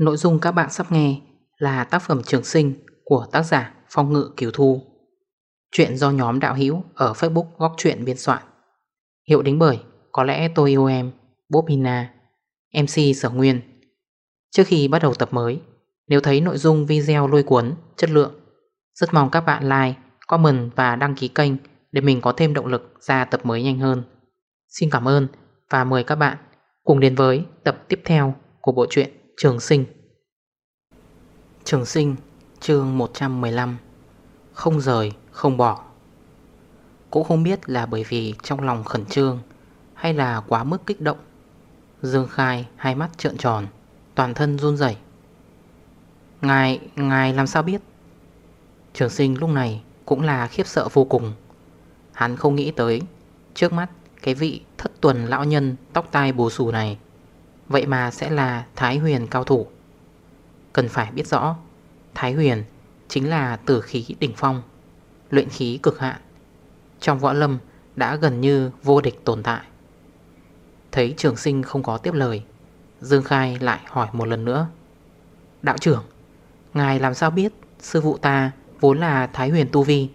Nội dung các bạn sắp nghe là tác phẩm trường sinh của tác giả Phong Ngự Kiều Thu. Chuyện do nhóm đạo hữu ở Facebook Góc Chuyện biên soạn. Hiệu đính bởi Có lẽ tôi yêu em, Bob Hina, MC Sở Nguyên. Trước khi bắt đầu tập mới, nếu thấy nội dung video lôi cuốn, chất lượng, rất mong các bạn like, comment và đăng ký kênh để mình có thêm động lực ra tập mới nhanh hơn. Xin cảm ơn và mời các bạn cùng đến với tập tiếp theo của bộ truyện Trường Sinh. Trường Sinh chương 115 Không rời, không bỏ. Cũng không biết là bởi vì trong lòng khẩn trương Hay là quá mức kích động Dương Khai hai mắt trợn tròn Toàn thân run rẩy. Ngài, ngài làm sao biết? Trường sinh lúc này cũng là khiếp sợ vô cùng. Hắn không nghĩ tới Trước mắt cái vị thất tuần lão nhân tóc tai bù xù này Vậy mà sẽ là Thái Huyền cao thủ. Cần phải biết rõ, Thái Huyền chính là tử khí đỉnh phong, Luyện khí cực hạn. Trong võ lâm đã gần như vô địch tồn tại. Thấy trường sinh không có tiếp lời, Dương Khai lại hỏi một lần nữa. Đạo trưởng, Ngài làm sao biết Sư phụ ta vốn là Thái Huyền Tu Vi?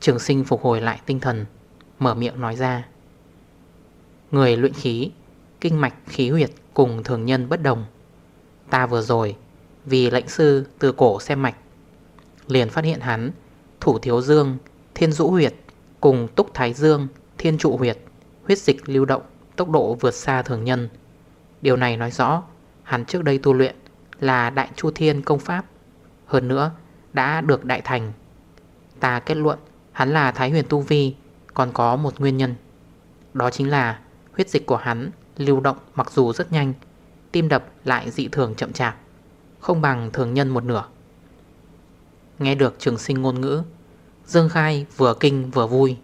Trường sinh phục hồi lại tinh thần, Mở miệng nói ra. Người luyện khí Kinh mạch khí huyệt cùng thường nhân bất đồng. Ta vừa rồi Vì lệnh sư từ cổ xem mạch Liền phát hiện hắn Thủ thiếu dương, thiên dũ huyệt Cùng túc thái dương, thiên trụ huyệt Huyết dịch lưu động Tốc độ vượt xa thường nhân. Điều này nói rõ Hắn trước đây tu luyện là đại chu thiên công pháp Hơn nữa đã được đại thành. Ta kết luận hắn là Thái huyền tu vi Còn có một nguyên nhân. Đó chính là huyết dịch của hắn lưu động mặc dù rất nhanh, Tim đập lại dị thường chậm chạp, Không bằng thường nhân một nửa. Nghe được trường sinh ngôn ngữ, Dương Khai vừa kinh vừa vui.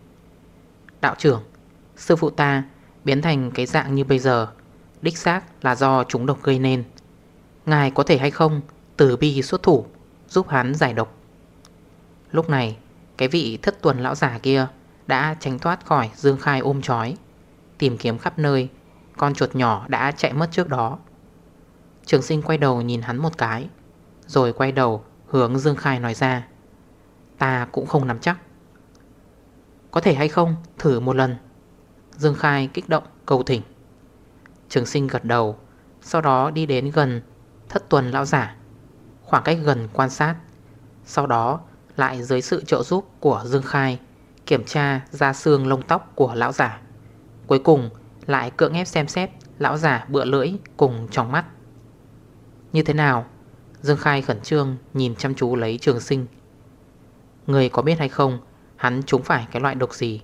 Đạo trưởng, Sư phụ ta biến thành cái dạng như bây giờ, Đích xác là do chúng độc gây nên. Ngài có thể hay không Từ bi xuất thủ Giúp hắn giải độc? Lúc này, Cái vị thất tuần lão giả kia Đã tránh thoát khỏi Dương Khai ôm chói Tìm kiếm khắp nơi con chuột nhỏ đã chạy mất trước đó. Trường sinh quay đầu nhìn hắn một cái, Rồi quay đầu hướng Dương Khai nói ra, Ta cũng không nắm chắc. Có thể hay không? Thử một lần. Dương Khai kích động, cầu thỉnh. Trường sinh gật đầu, Sau đó đi đến gần thất tuần lão giả, Khoảng cách gần quan sát. Sau đó lại dưới sự trợ giúp của Dương Khai Kiểm tra da xương lông tóc của lão giả. Cuối cùng lại cưỡng ép xem xét, Lão giả bựa lưỡi cùng trong mắt. Như thế nào? Dương Khai khẩn trương nhìn chăm chú lấy trường sinh. Người có biết hay không, Hắn trúng phải cái loại độc gì?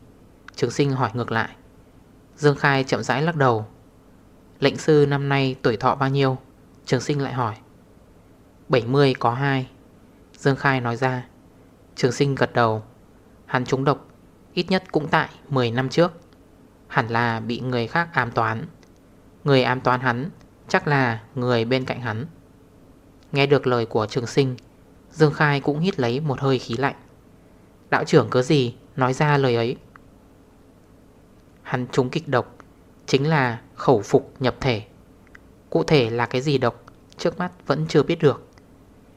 Trường sinh hỏi ngược lại. Dương Khai chậm rãi lắc đầu. Lệnh sư năm nay tuổi thọ bao nhiêu? Trường sinh lại hỏi. 70 có 2 Dương Khai nói ra. Trường sinh gật đầu. Hắn trúng độc Ít nhất cũng tại 10 năm trước. Hẳn là bị người khác ám toán. Người ám toán hắn Chắc là người bên cạnh hắn. Nghe được lời của trường sinh, Dương Khai cũng hít lấy một hơi khí lạnh. Đạo trưởng cớ gì Nói ra lời ấy? Hắn trúng kịch độc Chính là khẩu phục nhập thể. Cụ thể là cái gì độc Trước mắt vẫn chưa biết được.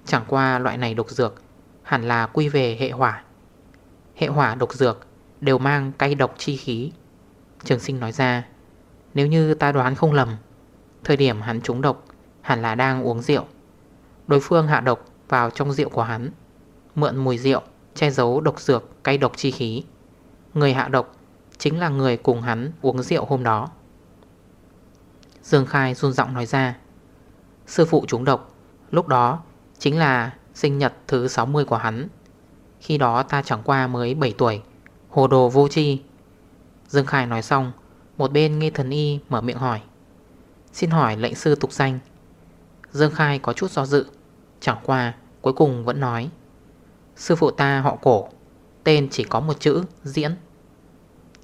Chẳng qua loại này độc dược Hẳn là quy về hệ hỏa. Hệ hỏa độc dược Đều mang cay độc chi khí. Trường sinh nói ra. Nếu như ta đoán không lầm, Thời điểm hắn trúng độc, Hẳn là đang uống rượu. Đối phương hạ độc vào trong rượu của hắn, Mượn mùi rượu, Che giấu độc dược, cay độc chi khí. Người hạ độc Chính là người cùng hắn uống rượu hôm đó. Dương Khai run giọng nói ra. Sư phụ trúng độc, Lúc đó chính là sinh nhật thứ 60 của hắn. Khi đó ta chẳng qua mới 7 tuổi, Hồ đồ vô chi Dương Khai nói xong, Một bên nghe thần y mở miệng hỏi. Xin hỏi lệnh sư tục danh. Dương Khai có chút do dự, Chẳng qua cuối cùng vẫn nói. Sư phụ ta họ cổ, Tên chỉ có một chữ, diễn.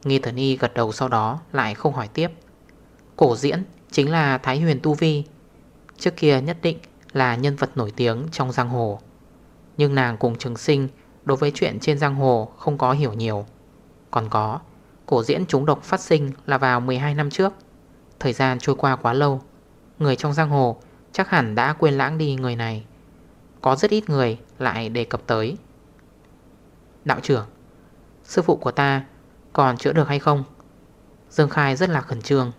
Nghi thần y gật đầu sau đó Lại không hỏi tiếp. Cổ diễn chính là Thái Huyền Tu Vi. Trước kia nhất định là nhân vật nổi tiếng trong giang hồ. Nhưng nàng cùng trường sinh Đối với chuyện trên giang hồ không có hiểu nhiều. Còn có Cổ diễn chúng độc phát sinh là vào 12 năm trước. Thời gian trôi qua quá lâu, Người trong giang hồ Chắc hẳn đã quên lãng đi người này. Có rất ít người lại đề cập tới. Đạo trưởng, Sư phụ của ta còn chữa được hay không? Dương Khai rất là khẩn trương.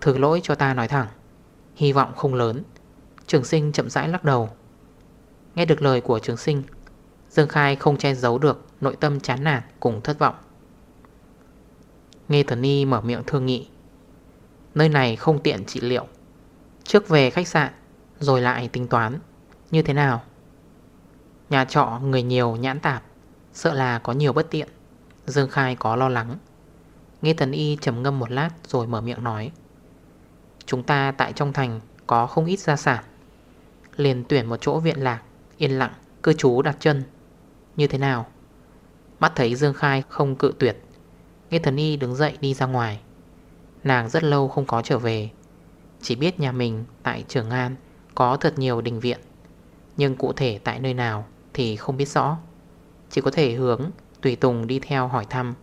Thử lỗi cho ta nói thẳng, Hy vọng không lớn. Trường sinh chậm rãi lắc đầu. Nghe được lời của trường sinh, Dương Khai không che giấu được Nội tâm chán nản cùng thất vọng. Nghe Thần Ni mở miệng thương nghị. Nơi này không tiện trị liệu. Trước về khách sạn Rồi lại tính toán. Như thế nào? Nhà trọ người nhiều nhãn tạp. Sợ là có nhiều bất tiện. Dương Khai có lo lắng. Nghe Thần Y trầm ngâm một lát rồi mở miệng nói. Chúng ta tại trong thành có không ít gia sản. Liền tuyển một chỗ viện lạc Yên lặng, cư trú đặt chân. Như thế nào? Mắt thấy Dương Khai không cự tuyệt. Nghe thần y đứng dậy đi ra ngoài. Nàng rất lâu không có trở về. Chỉ biết nhà mình tại Trường An Có thật nhiều đình viện. Nhưng cụ thể tại nơi nào Thì không biết rõ. Chỉ có thể hướng Tùy Tùng đi theo hỏi thăm.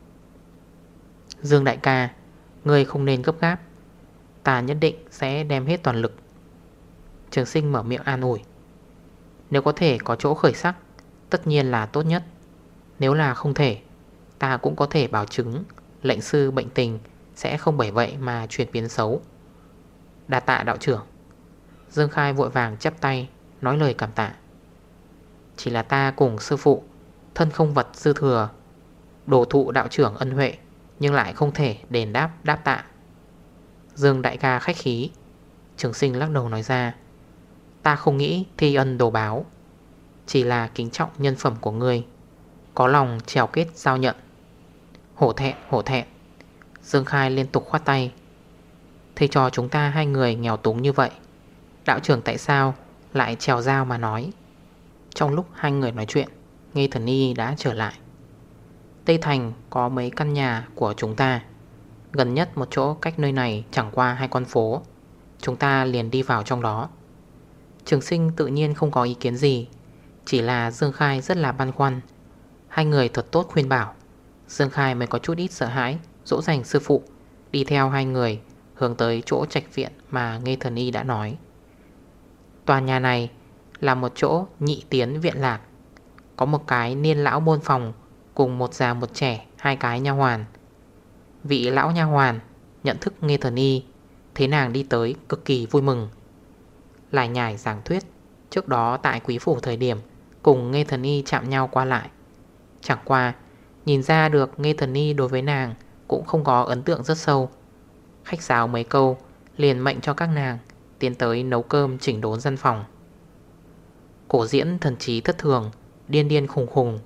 Dương đại ca Người không nên gấp gáp. Ta nhất định sẽ đem hết toàn lực. Trường sinh mở miệng an ủi. Nếu có thể có chỗ khởi sắc, Tất nhiên là tốt nhất. Nếu là không thể, Ta cũng có thể bảo chứng Lệnh sư bệnh tình Sẽ không bởi vậy mà chuyển biến xấu. Đà tạ đạo trưởng. Dương Khai vội vàng chắp tay, Nói lời cảm tạ. Chỉ là ta cùng sư phụ, Thân không vật dư thừa, Đồ thụ đạo trưởng ân huệ, Nhưng lại không thể đền đáp đáp tạ. Dương đại ca khách khí. Trường sinh lắc đầu nói ra, Ta không nghĩ thi ân đồ báo, Chỉ là kính trọng nhân phẩm của người Có lòng trèo kết giao nhận. Hổ thẹn hổ thẹn. Dương Khai liên tục khoát tay. Thầy cho chúng ta hai người nghèo túng như vậy, Đạo trưởng tại sao Lại trèo dao mà nói? Trong lúc hai người nói chuyện Nghi thần y đã trở lại. Tây Thành có mấy căn nhà của chúng ta. Gần nhất một chỗ cách nơi này chẳng qua hai con phố. Chúng ta liền đi vào trong đó. Trường sinh tự nhiên không có ý kiến gì, Chỉ là Dương Khai rất là băn khoăn. Hai người thật tốt khuyên bảo. Dương Khai mới có chút ít sợ hãi, Dỗ dành sư phụ, Đi theo hai người, Hướng tới chỗ trạch viện mà Nghe Thần Y đã nói. Tòa nhà này Là một chỗ nhị tiến viện lạc, Có một cái niên lão môn phòng Cùng một già một trẻ, Hai cái nha hoàn. Vị lão nha hoàn nhận thức Nghe Thần Y Thế nàng đi tới cực kỳ vui mừng. Lại nhải giảng thuyết, Trước đó tại quý phủ thời điểm Cùng Nghe Thần Y chạm nhau qua lại. Chẳng qua Nhìn ra được Nghe Thần ni đối với nàng Cũng không có ấn tượng rất sâu. Khách sáo mấy câu, Liền mệnh cho các nàng Tiến tới nấu cơm chỉnh đốn dân phòng. Cổ diễn thần trí thất thường, Điên điên khùng khùng,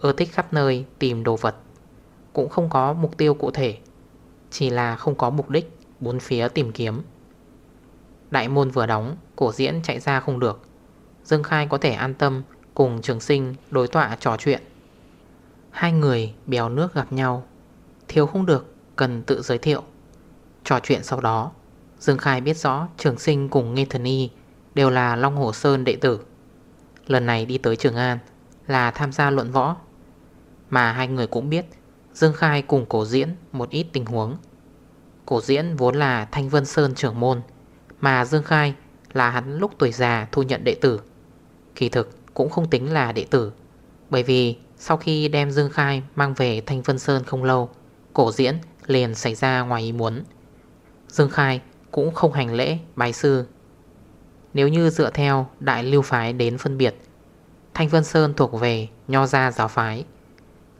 Ưa thích khắp nơi tìm đồ vật. Cũng không có mục tiêu cụ thể, Chỉ là không có mục đích Bốn phía tìm kiếm. Đại môn vừa đóng, Cổ diễn chạy ra không được. Dương Khai có thể an tâm Cùng trường sinh đối tọa trò chuyện. Hai người bèo nước gặp nhau. Thiếu không được, cần tự giới thiệu. Trò chuyện sau đó, Dương Khai biết rõ trường sinh cùng Nghe Thần Y Đều là Long Hồ Sơn đệ tử. Lần này đi tới Trường An Là tham gia luận võ. Mà hai người cũng biết Dương Khai cùng cổ diễn một ít tình huống. Cổ diễn vốn là Thanh Vân Sơn trưởng môn, Mà Dương Khai là hắn lúc tuổi già thu nhận đệ tử. Kỳ thực cũng không tính là đệ tử, Bởi vì sau khi đem Dương Khai mang về Thanh Vân Sơn không lâu, Cổ diễn liền xảy ra ngoài ý muốn. Dương Khai cũng không hành lễ bài sư. Nếu như dựa theo đại lưu phái đến phân biệt, Thanh Vân Sơn thuộc về nho gia giáo phái.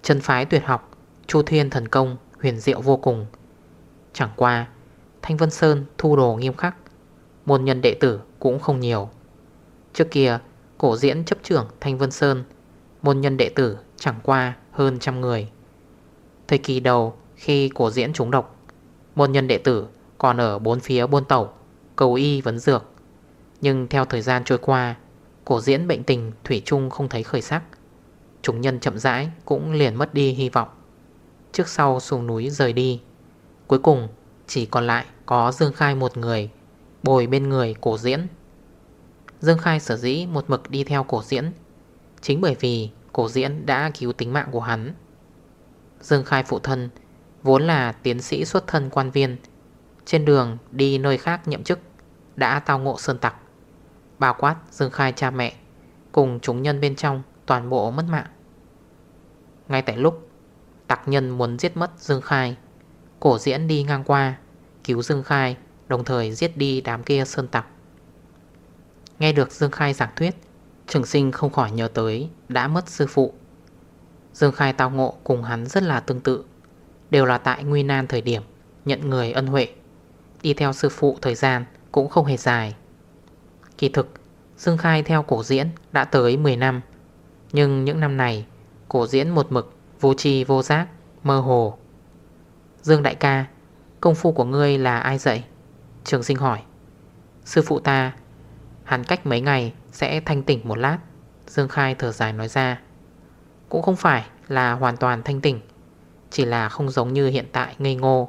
Chân phái tuyệt học, Chu Thiên thần công, huyền diệu vô cùng. Chẳng qua, Thanh Vân Sơn thu đồ nghiêm khắc, Môn nhân đệ tử cũng không nhiều. Trước kia, cổ diễn chấp trưởng Thanh Vân Sơn, Môn nhân đệ tử chẳng qua hơn trăm người. Thời kỳ đầu, khi cổ diễn trúng độc, Môn nhân đệ tử còn ở bốn phía buôn tẩu Cầu y vấn dược. Nhưng theo thời gian trôi qua Cổ diễn bệnh tình Thủy chung không thấy khởi sắc. Chúng nhân chậm rãi cũng liền mất đi hy vọng. Trước sau xuống núi rời đi, Cuối cùng chỉ còn lại có Dương Khai một người, Bồi bên người cổ diễn. Dương Khai sở dĩ một mực đi theo cổ diễn, Chính bởi vì cổ diễn đã cứu tính mạng của hắn. Dương Khai phụ thân, Vốn là tiến sĩ xuất thân quan viên, Trên đường đi nơi khác nhậm chức, đã tao ngộ sơn tặc. Bao quát Dương Khai cha mẹ, Cùng chúng nhân bên trong toàn bộ mất mạng. Ngay tại lúc Tặc nhân muốn giết mất Dương Khai, Cổ diễn đi ngang qua, Cứu Dương Khai, Đồng thời giết đi đám kia sơn tặc. Nghe được Dương Khai giảng thuyết Trường sinh không khỏi nhớ tới, Đã mất sư phụ. Dương Khai tao ngộ cùng hắn rất là tương tự. Đều là tại nguy nan thời điểm, Nhận người ân huệ. Đi theo sư phụ thời gian cũng không hề dài. Kỳ thực, Dương Khai theo cổ diễn đã tới 10 năm. Nhưng những năm này, Cổ diễn một mực, Vô tri, vô giác, Mơ hồ. Dương đại ca, Công phu của ngươi là ai dạy? Trường sinh hỏi. Sư phụ ta Hắn cách mấy ngày sẽ thanh tỉnh một lát. Dương Khai thở dài nói ra. Cũng không phải là hoàn toàn thanh tỉnh, Chỉ là không giống như hiện tại ngây ngô.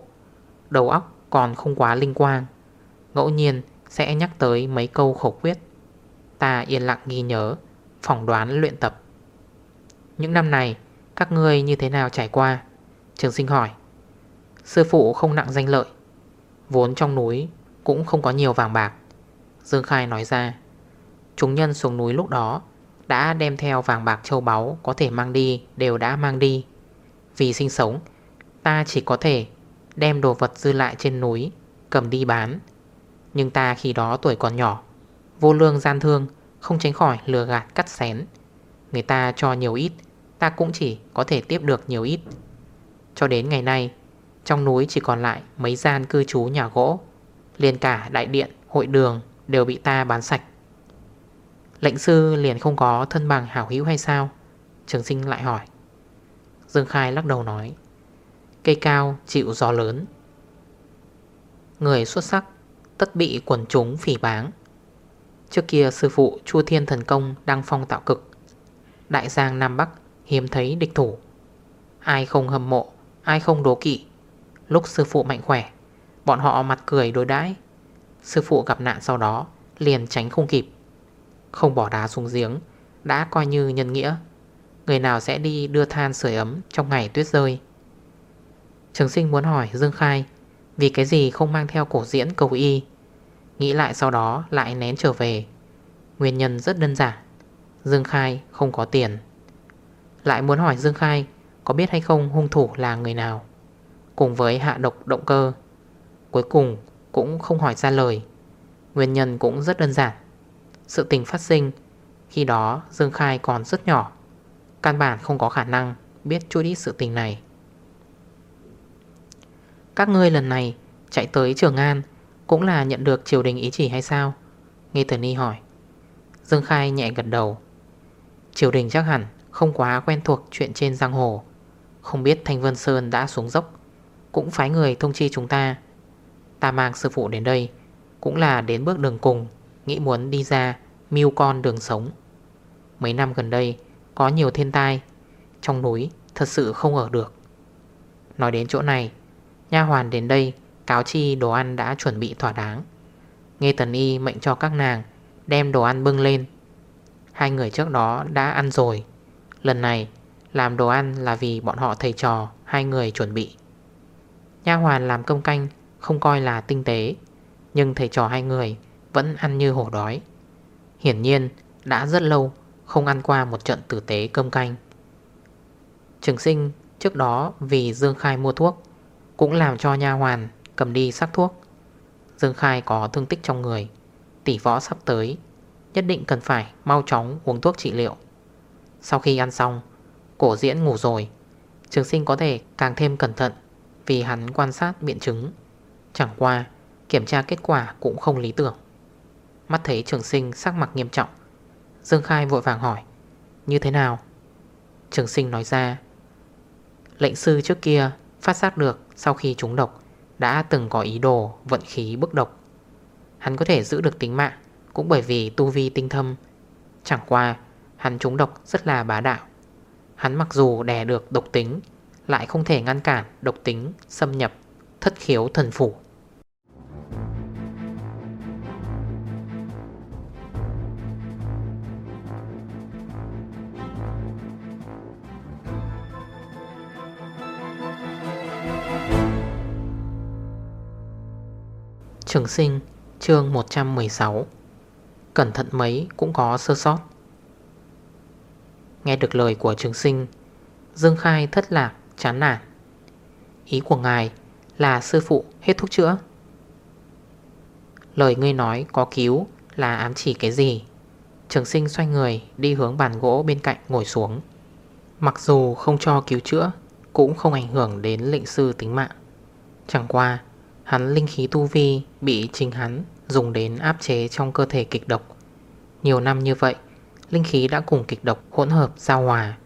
Đầu óc còn không quá linh quang, Ngẫu nhiên sẽ nhắc tới mấy câu khẩu quyết. Ta yên lặng ghi nhớ, Phỏng đoán luyện tập. Những năm này, Các ngươi như thế nào trải qua? Trường sinh hỏi. Sư phụ không nặng danh lợi, Vốn trong núi cũng không có nhiều vàng bạc. Dương Khai nói ra. Chúng nhân xuống núi lúc đó Đã đem theo vàng bạc châu báu Có thể mang đi đều đã mang đi. Vì sinh sống Ta chỉ có thể đem đồ vật dư lại trên núi Cầm đi bán. Nhưng ta khi đó tuổi còn nhỏ Vô lương gian thương Không tránh khỏi lừa gạt cắt xén. Người ta cho nhiều ít Ta cũng chỉ có thể tiếp được nhiều ít. Cho đến ngày nay Trong núi chỉ còn lại mấy gian cư trú nhà gỗ liền cả đại điện, hội đường Đều bị ta bán sạch. Lệnh sư liền không có thân bằng hảo hữu hay sao? Trường sinh lại hỏi. Dương Khai lắc đầu nói, Cây cao chịu gió lớn. Người xuất sắc Tất bị quần chúng phỉ báng. Trước kia sư phụ Chu Thiên Thần Công Đăng phong tạo cực. Đại giang Nam Bắc hiếm thấy địch thủ. Ai không hâm mộ, Ai không đố kỵ. Lúc sư phụ mạnh khỏe, Bọn họ mặt cười đối đãi. Sư phụ gặp nạn sau đó, Liền tránh không kịp. Không bỏ đá xuống giếng, Đã coi như nhân nghĩa. Người nào sẽ đi đưa than sưởi ấm Trong ngày tuyết rơi? Trường sinh muốn hỏi Dương Khai, Vì cái gì không mang theo cổ diễn cầu y? Nghĩ lại sau đó lại nén trở về. Nguyên nhân rất đơn giản, Dương Khai không có tiền. Lại muốn hỏi Dương Khai, Có biết hay không hung thủ là người nào? Cùng với hạ độc động cơ. Cuối cùng cũng không hỏi ra lời. Nguyên nhân cũng rất đơn giản. Sự tình phát sinh, Khi đó Dương Khai còn rất nhỏ. Căn bản không có khả năng Biết chút ít sự tình này. Các ngươi lần này Chạy tới Trường An Cũng là nhận được triều đình ý chỉ hay sao? Nghe Tử Ni hỏi. Dương Khai nhẹ gật đầu. Triều đình chắc hẳn không quá quen thuộc chuyện trên giang hồ. Không biết Thanh Vân Sơn đã xuống dốc, Cũng phái người thông chi chúng ta. Ta mang sư phụ đến đây, Cũng là đến bước đường cùng, Nghĩ muốn đi ra, mưu con đường sống. Mấy năm gần đây, Có nhiều thiên tai, Trong núi thật sự không ở được. Nói đến chỗ này, Nha hoàn đến đây Cáo chi đồ ăn đã chuẩn bị thỏa đáng. Nghe tần y mệnh cho các nàng Đem đồ ăn bưng lên. Hai người trước đó đã ăn rồi. Lần này, làm đồ ăn là vì bọn họ thầy trò, Hai người chuẩn bị. Nha hoàn làm công canh không coi là tinh tế, Nhưng thầy trò hai người Vẫn ăn như hổ đói. Hiển nhiên, đã rất lâu Không ăn qua một trận tử tế cơm canh. Trường sinh trước đó Vì Dương Khai mua thuốc, Cũng làm cho nha hoàn cầm đi sắc thuốc. Dương Khai có thương tích trong người, Tỷ võ sắp tới, Nhất định cần phải mau chóng uống thuốc trị liệu. Sau khi ăn xong, Cổ diễn ngủ rồi, Trường sinh có thể càng thêm cẩn thận Vì hắn quan sát biện chứng. Chẳng qua, kiểm tra kết quả cũng không lý tưởng. Mắt thấy trường sinh sắc mặt nghiêm trọng. Dương Khai vội vàng hỏi, Như thế nào? Trường sinh nói ra, Lệnh sư trước kia phát giác được Sau khi trúng độc, Đã từng có ý đồ vận khí bức độc. Hắn có thể giữ được tính mạng Cũng bởi vì tu vi tinh thâm. Chẳng qua, hắn trúng độc rất là bá đạo. Hắn mặc dù đè được độc tính, Lại không thể ngăn cản độc tính xâm nhập, Thất khiếu thần phủ. Trường sinh chương 116 Cẩn thận mấy cũng có sơ sót. Nghe được lời của trường sinh Dương Khai thất lạc, chán nản. Ý của ngài là sư phụ hết thuốc chữa. Lời ngươi nói có cứu là ám chỉ cái gì? Trường sinh xoay người đi hướng bàn gỗ bên cạnh ngồi xuống. Mặc dù không cho cứu chữa Cũng không ảnh hưởng đến lệnh sư tính mạng. Chẳng qua Hắn linh khí tu vi bị chính hắn dùng đến áp chế trong cơ thể kịch độc. Nhiều năm như vậy, Linh khí đã cùng kịch độc hỗn hợp giao hòa.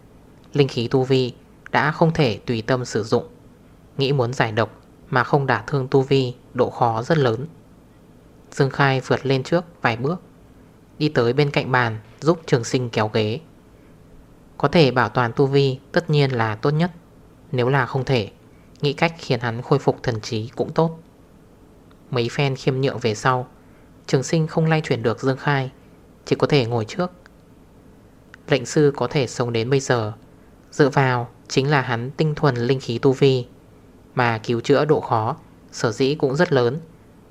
Linh khí tu vi đã không thể tùy tâm sử dụng. Nghĩ muốn giải độc mà không đả thương tu vi độ khó rất lớn. Dương Khai vượt lên trước vài bước, Đi tới bên cạnh bàn giúp trường sinh kéo ghế. Có thể bảo toàn tu vi tất nhiên là tốt nhất. Nếu là không thể, Nghĩ cách khiến hắn khôi phục thần trí cũng tốt. Mấy phen khiêm nhượng về sau. Trường sinh không lay chuyển được Dương Khai, Chỉ có thể ngồi trước. Lệnh sư có thể sống đến bây giờ. Dựa vào, chính là hắn tinh thuần linh khí tu vi, Mà cứu chữa độ khó, Sở dĩ cũng rất lớn.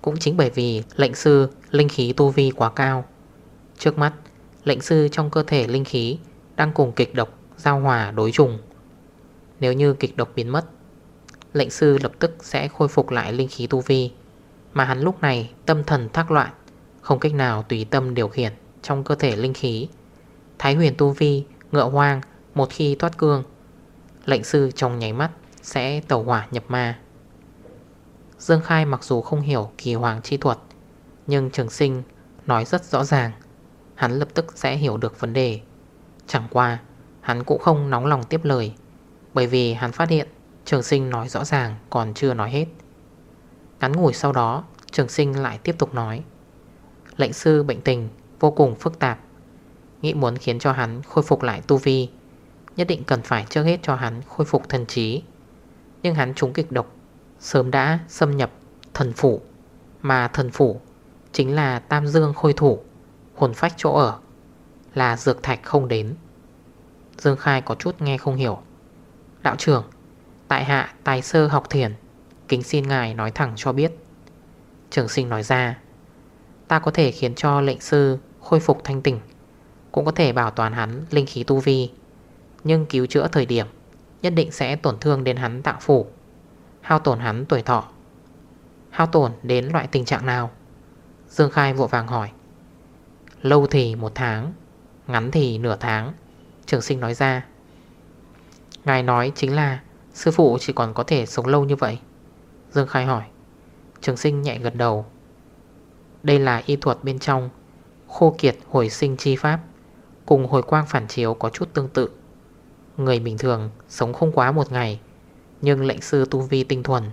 Cũng chính bởi vì lệnh sư linh khí tu vi quá cao. Trước mắt, Lệnh sư trong cơ thể linh khí Đang cùng kịch độc giao hòa đối trùng. Nếu như kịch độc biến mất, Lệnh sư lập tức sẽ khôi phục lại linh khí tu vi. Mà hắn lúc này tâm thần thác loạn Không cách nào tùy tâm điều khiển Trong cơ thể linh khí. Thái huyền tu vi, ngựa hoang Một khi thoát cương Lệnh sư trong nháy mắt Sẽ tẩu hỏa nhập ma. Dương Khai mặc dù không hiểu kỳ hoàng chi thuật Nhưng trường sinh nói rất rõ ràng Hắn lập tức sẽ hiểu được vấn đề. Chẳng qua Hắn cũng không nóng lòng tiếp lời Bởi vì hắn phát hiện Trường sinh nói rõ ràng còn chưa nói hết. Ngắn ngủi sau đó, Trường sinh lại tiếp tục nói. Lệnh sư bệnh tình vô cùng phức tạp. Nghĩ muốn khiến cho hắn khôi phục lại tu vi, Nhất định cần phải trước hết cho hắn khôi phục thần trí. Nhưng hắn trúng kịch độc, Sớm đã xâm nhập thần phủ. Mà thần phủ Chính là tam dương khôi thủ, Hồn phách chỗ ở, Là dược thạch không đến. Dương Khai có chút nghe không hiểu. Đạo trưởng, Tại hạ tài sơ học thiền Kính xin ngài nói thẳng cho biết. Trường sinh nói ra, Ta có thể khiến cho lệnh sư khôi phục thanh tỉnh, Cũng có thể bảo toàn hắn linh khí tu vi, Nhưng cứu chữa thời điểm Nhất định sẽ tổn thương đến hắn tạng phủ Hao tổn hắn tuổi thọ. Hao tổn đến loại tình trạng nào? Dương Khai vội vàng hỏi. Lâu thì một tháng, Ngắn thì nửa tháng. Trường sinh nói ra. Ngài nói chính là Sư phụ chỉ còn có thể sống lâu như vậy. Dương Khai hỏi. Trường sinh nhẹ gật đầu. Đây là y thuật bên trong, Khô kiệt hồi sinh chi pháp, Cùng hồi quang phản chiếu có chút tương tự. Người bình thường sống không quá một ngày, Nhưng lệnh sư tu vi tinh thuần,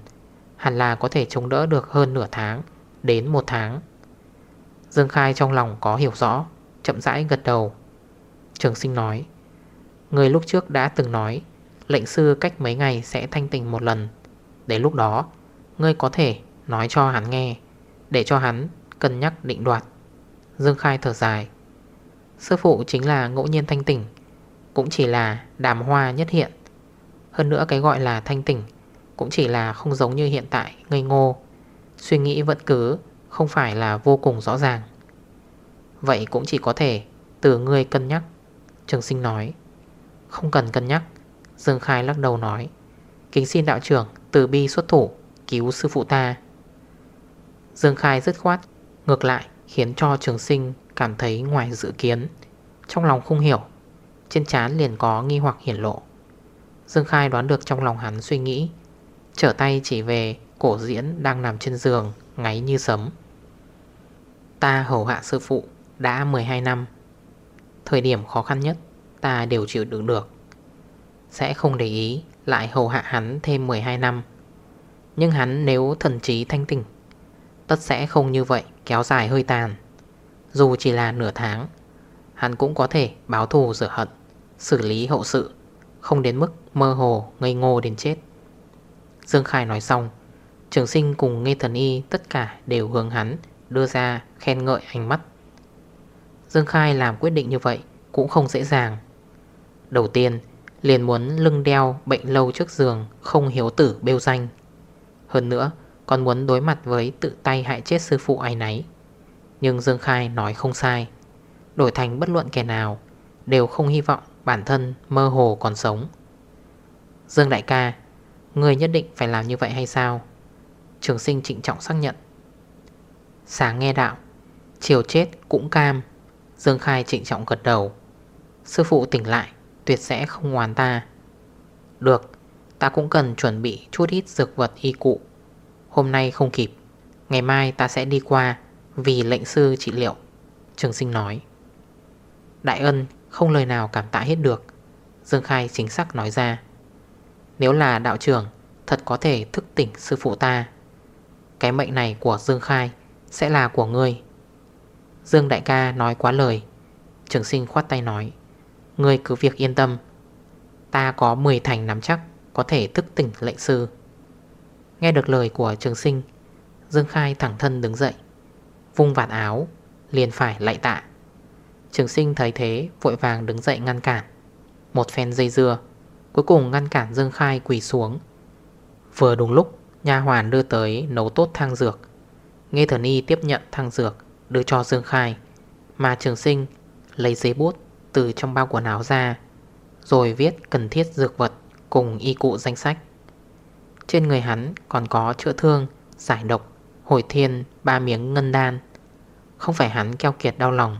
Hẳn là có thể chống đỡ được hơn nửa tháng Đến một tháng. Dương Khai trong lòng có hiểu rõ, Chậm rãi gật đầu. Trường sinh nói, Người lúc trước đã từng nói Lệnh sư cách mấy ngày sẽ thanh tình một lần. Đến lúc đó Ngươi có thể nói cho hắn nghe, Để cho hắn cân nhắc định đoạt. Dương Khai thở dài. Sư phụ chính là ngẫu nhiên thanh tỉnh, Cũng chỉ là đàm hoa nhất hiện. Hơn nữa cái gọi là thanh tỉnh Cũng chỉ là không giống như hiện tại Ngây ngô. Suy nghĩ vẫn cứ không phải là vô cùng rõ ràng. Vậy cũng chỉ có thể Từ ngươi cân nhắc, Trường sinh nói. Không cần cân nhắc, Dương Khai lắc đầu nói. Kính xin đạo trưởng từ bi xuất thủ. Cứu sư phụ ta. Dương Khai dứt khoát, Ngược lại, khiến cho trường sinh Cảm thấy ngoài dự kiến. Trong lòng không hiểu, Trên trán liền có nghi hoặc hiển lộ. Dương Khai đoán được trong lòng hắn suy nghĩ, Trở tay chỉ về Cổ diễn đang nằm trên giường, Ngáy như sấm. Ta hầu hạ sư phụ đã 12 năm. Thời điểm khó khăn nhất, Ta đều chịu đựng được. Sẽ không để ý Lại hầu hạ hắn thêm 12 năm. Nhưng hắn nếu thần trí thanh tỉnh Tất sẽ không như vậy, Kéo dài hơi tàn. Dù chỉ là nửa tháng, Hắn cũng có thể báo thù rửa hận, Xử lý hậu sự, Không đến mức mơ hồ ngây ngô đến chết. Dương Khai nói xong, Trường sinh cùng Nghe Thần Y Tất cả đều hướng hắn Đưa ra khen ngợi ánh mắt. Dương Khai làm quyết định như vậy Cũng không dễ dàng. Đầu tiên, liền muốn lưng đeo Bệnh lâu trước giường, Không hiếu tử bêu danh. Hơn nữa còn muốn đối mặt với tự tay hại chết sư phụ ai nấy. Nhưng Dương Khai nói không sai. Đổi thành bất luận kẻ nào, Đều không hy vọng bản thân mơ hồ còn sống. Dương đại ca, Người nhất định phải làm như vậy hay sao? Trường sinh trịnh trọng xác nhận. Sáng nghe đạo, Chiều chết cũng cam. Dương Khai trịnh trọng gật đầu. Sư phụ tỉnh lại, Tuyệt sẽ không hoàn ta. Được Ta cũng cần chuẩn bị chút ít dược vật y cụ. Hôm nay không kịp, Ngày mai ta sẽ đi qua Vì lệnh sư trị liệu, Trường sinh nói. Đại ân không lời nào cảm tạ hết được, Dương Khai chính xác nói ra. Nếu là đạo trưởng, Thật có thể thức tỉnh sư phụ ta. Cái mệnh này của Dương Khai Sẽ là của ngươi. Dương đại ca nói quá lời, Trường sinh khoát tay nói, Ngươi cứ việc yên tâm, Ta có 10 thành nắm chắc. Có thể thức tỉnh lệnh sư. Nghe được lời của trường sinh, Dương Khai thẳng thân đứng dậy, Vung vạt áo, Liền phải lạy tạ. Trường sinh thấy thế, vội vàng đứng dậy ngăn cản. Một phen dây dưa, Cuối cùng ngăn cản Dương Khai quỳ xuống. Vừa đúng lúc, Nha hoàn đưa tới nấu tốt thang dược. Nghe thần y tiếp nhận thang dược, Đưa cho Dương Khai, Mà trường sinh lấy giấy bút Từ trong bao quần áo ra, Rồi viết cần thiết dược vật. Cùng y cụ danh sách. Trên người hắn còn có chữa thương Giải độc, hồi thiên Ba miếng ngân đan. Không phải hắn keo kiệt đau lòng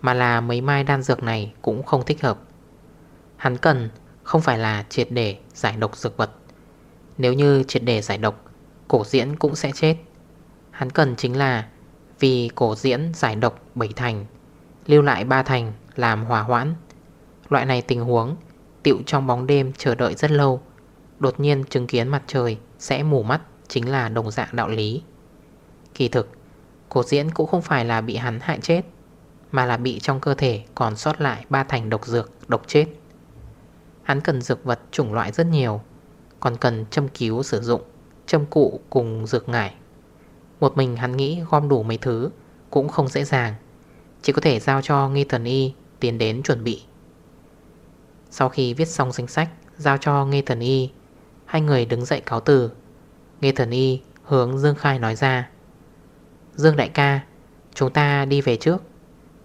Mà là mấy mai đan dược này cũng không thích hợp. Hắn cần không phải là triệt để giải độc dược vật. Nếu như triệt để giải độc Cổ diễn cũng sẽ chết. Hắn cần chính là vì cổ diễn giải độc 7 thành Lưu lại 3 thành làm hòa hoãn. Loại này tình huống Tiệu trong bóng đêm chờ đợi rất lâu. Đột nhiên chứng kiến mặt trời Sẽ mù mắt chính là đồng dạng đạo lý. Kỳ thực Cổ diễn cũng không phải là bị hắn hại chết Mà là bị trong cơ thể còn sót lại ba thành độc dược, độc chết. Hắn cần dược vật chủng loại rất nhiều Còn cần châm cứu sử dụng Châm cụ cùng dược ngải. Một mình hắn nghĩ gom đủ mấy thứ Cũng không dễ dàng Chỉ có thể giao cho nghi thần y Tiến đến chuẩn bị. Sau khi viết xong danh sách, Giao cho nghe thần y. Hai người đứng dậy cáo từ. Nghe thần y hướng Dương Khai nói ra. Dương đại ca, Chúng ta đi về trước.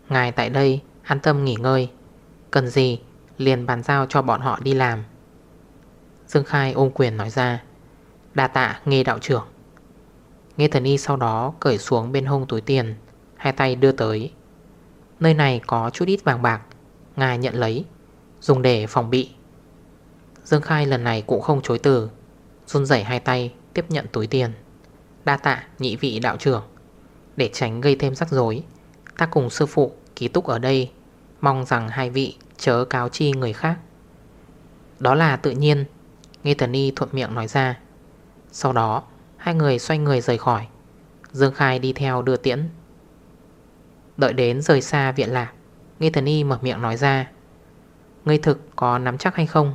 Ngài tại đây, an tâm nghỉ ngơi. Cần gì, liền bàn giao cho bọn họ đi làm. Dương Khai ôm quyền nói ra. Đa tạ nghe đạo trưởng. Nghe thần y sau đó cởi xuống bên hông túi tiền, Hai tay đưa tới. Nơi này có chút ít vàng bạc, Ngài nhận lấy. Dùng để phòng bị. Dương Khai lần này cũng không chối từ, Run rẩy hai tay, tiếp nhận túi tiền. Đa tạ nhị vị đạo trưởng. Để tránh gây thêm rắc rối, Ta cùng sư phụ, ký túc ở đây, Mong rằng hai vị chớ cáo chi người khác. Đó là tự nhiên, Nghe thần y thuận miệng nói ra. Sau đó, Hai người xoay người rời khỏi. Dương Khai đi theo đưa tiễn. Đợi đến rời xa viện lạc, nghe thần y mở miệng nói ra. Ngươi thực có nắm chắc hay không?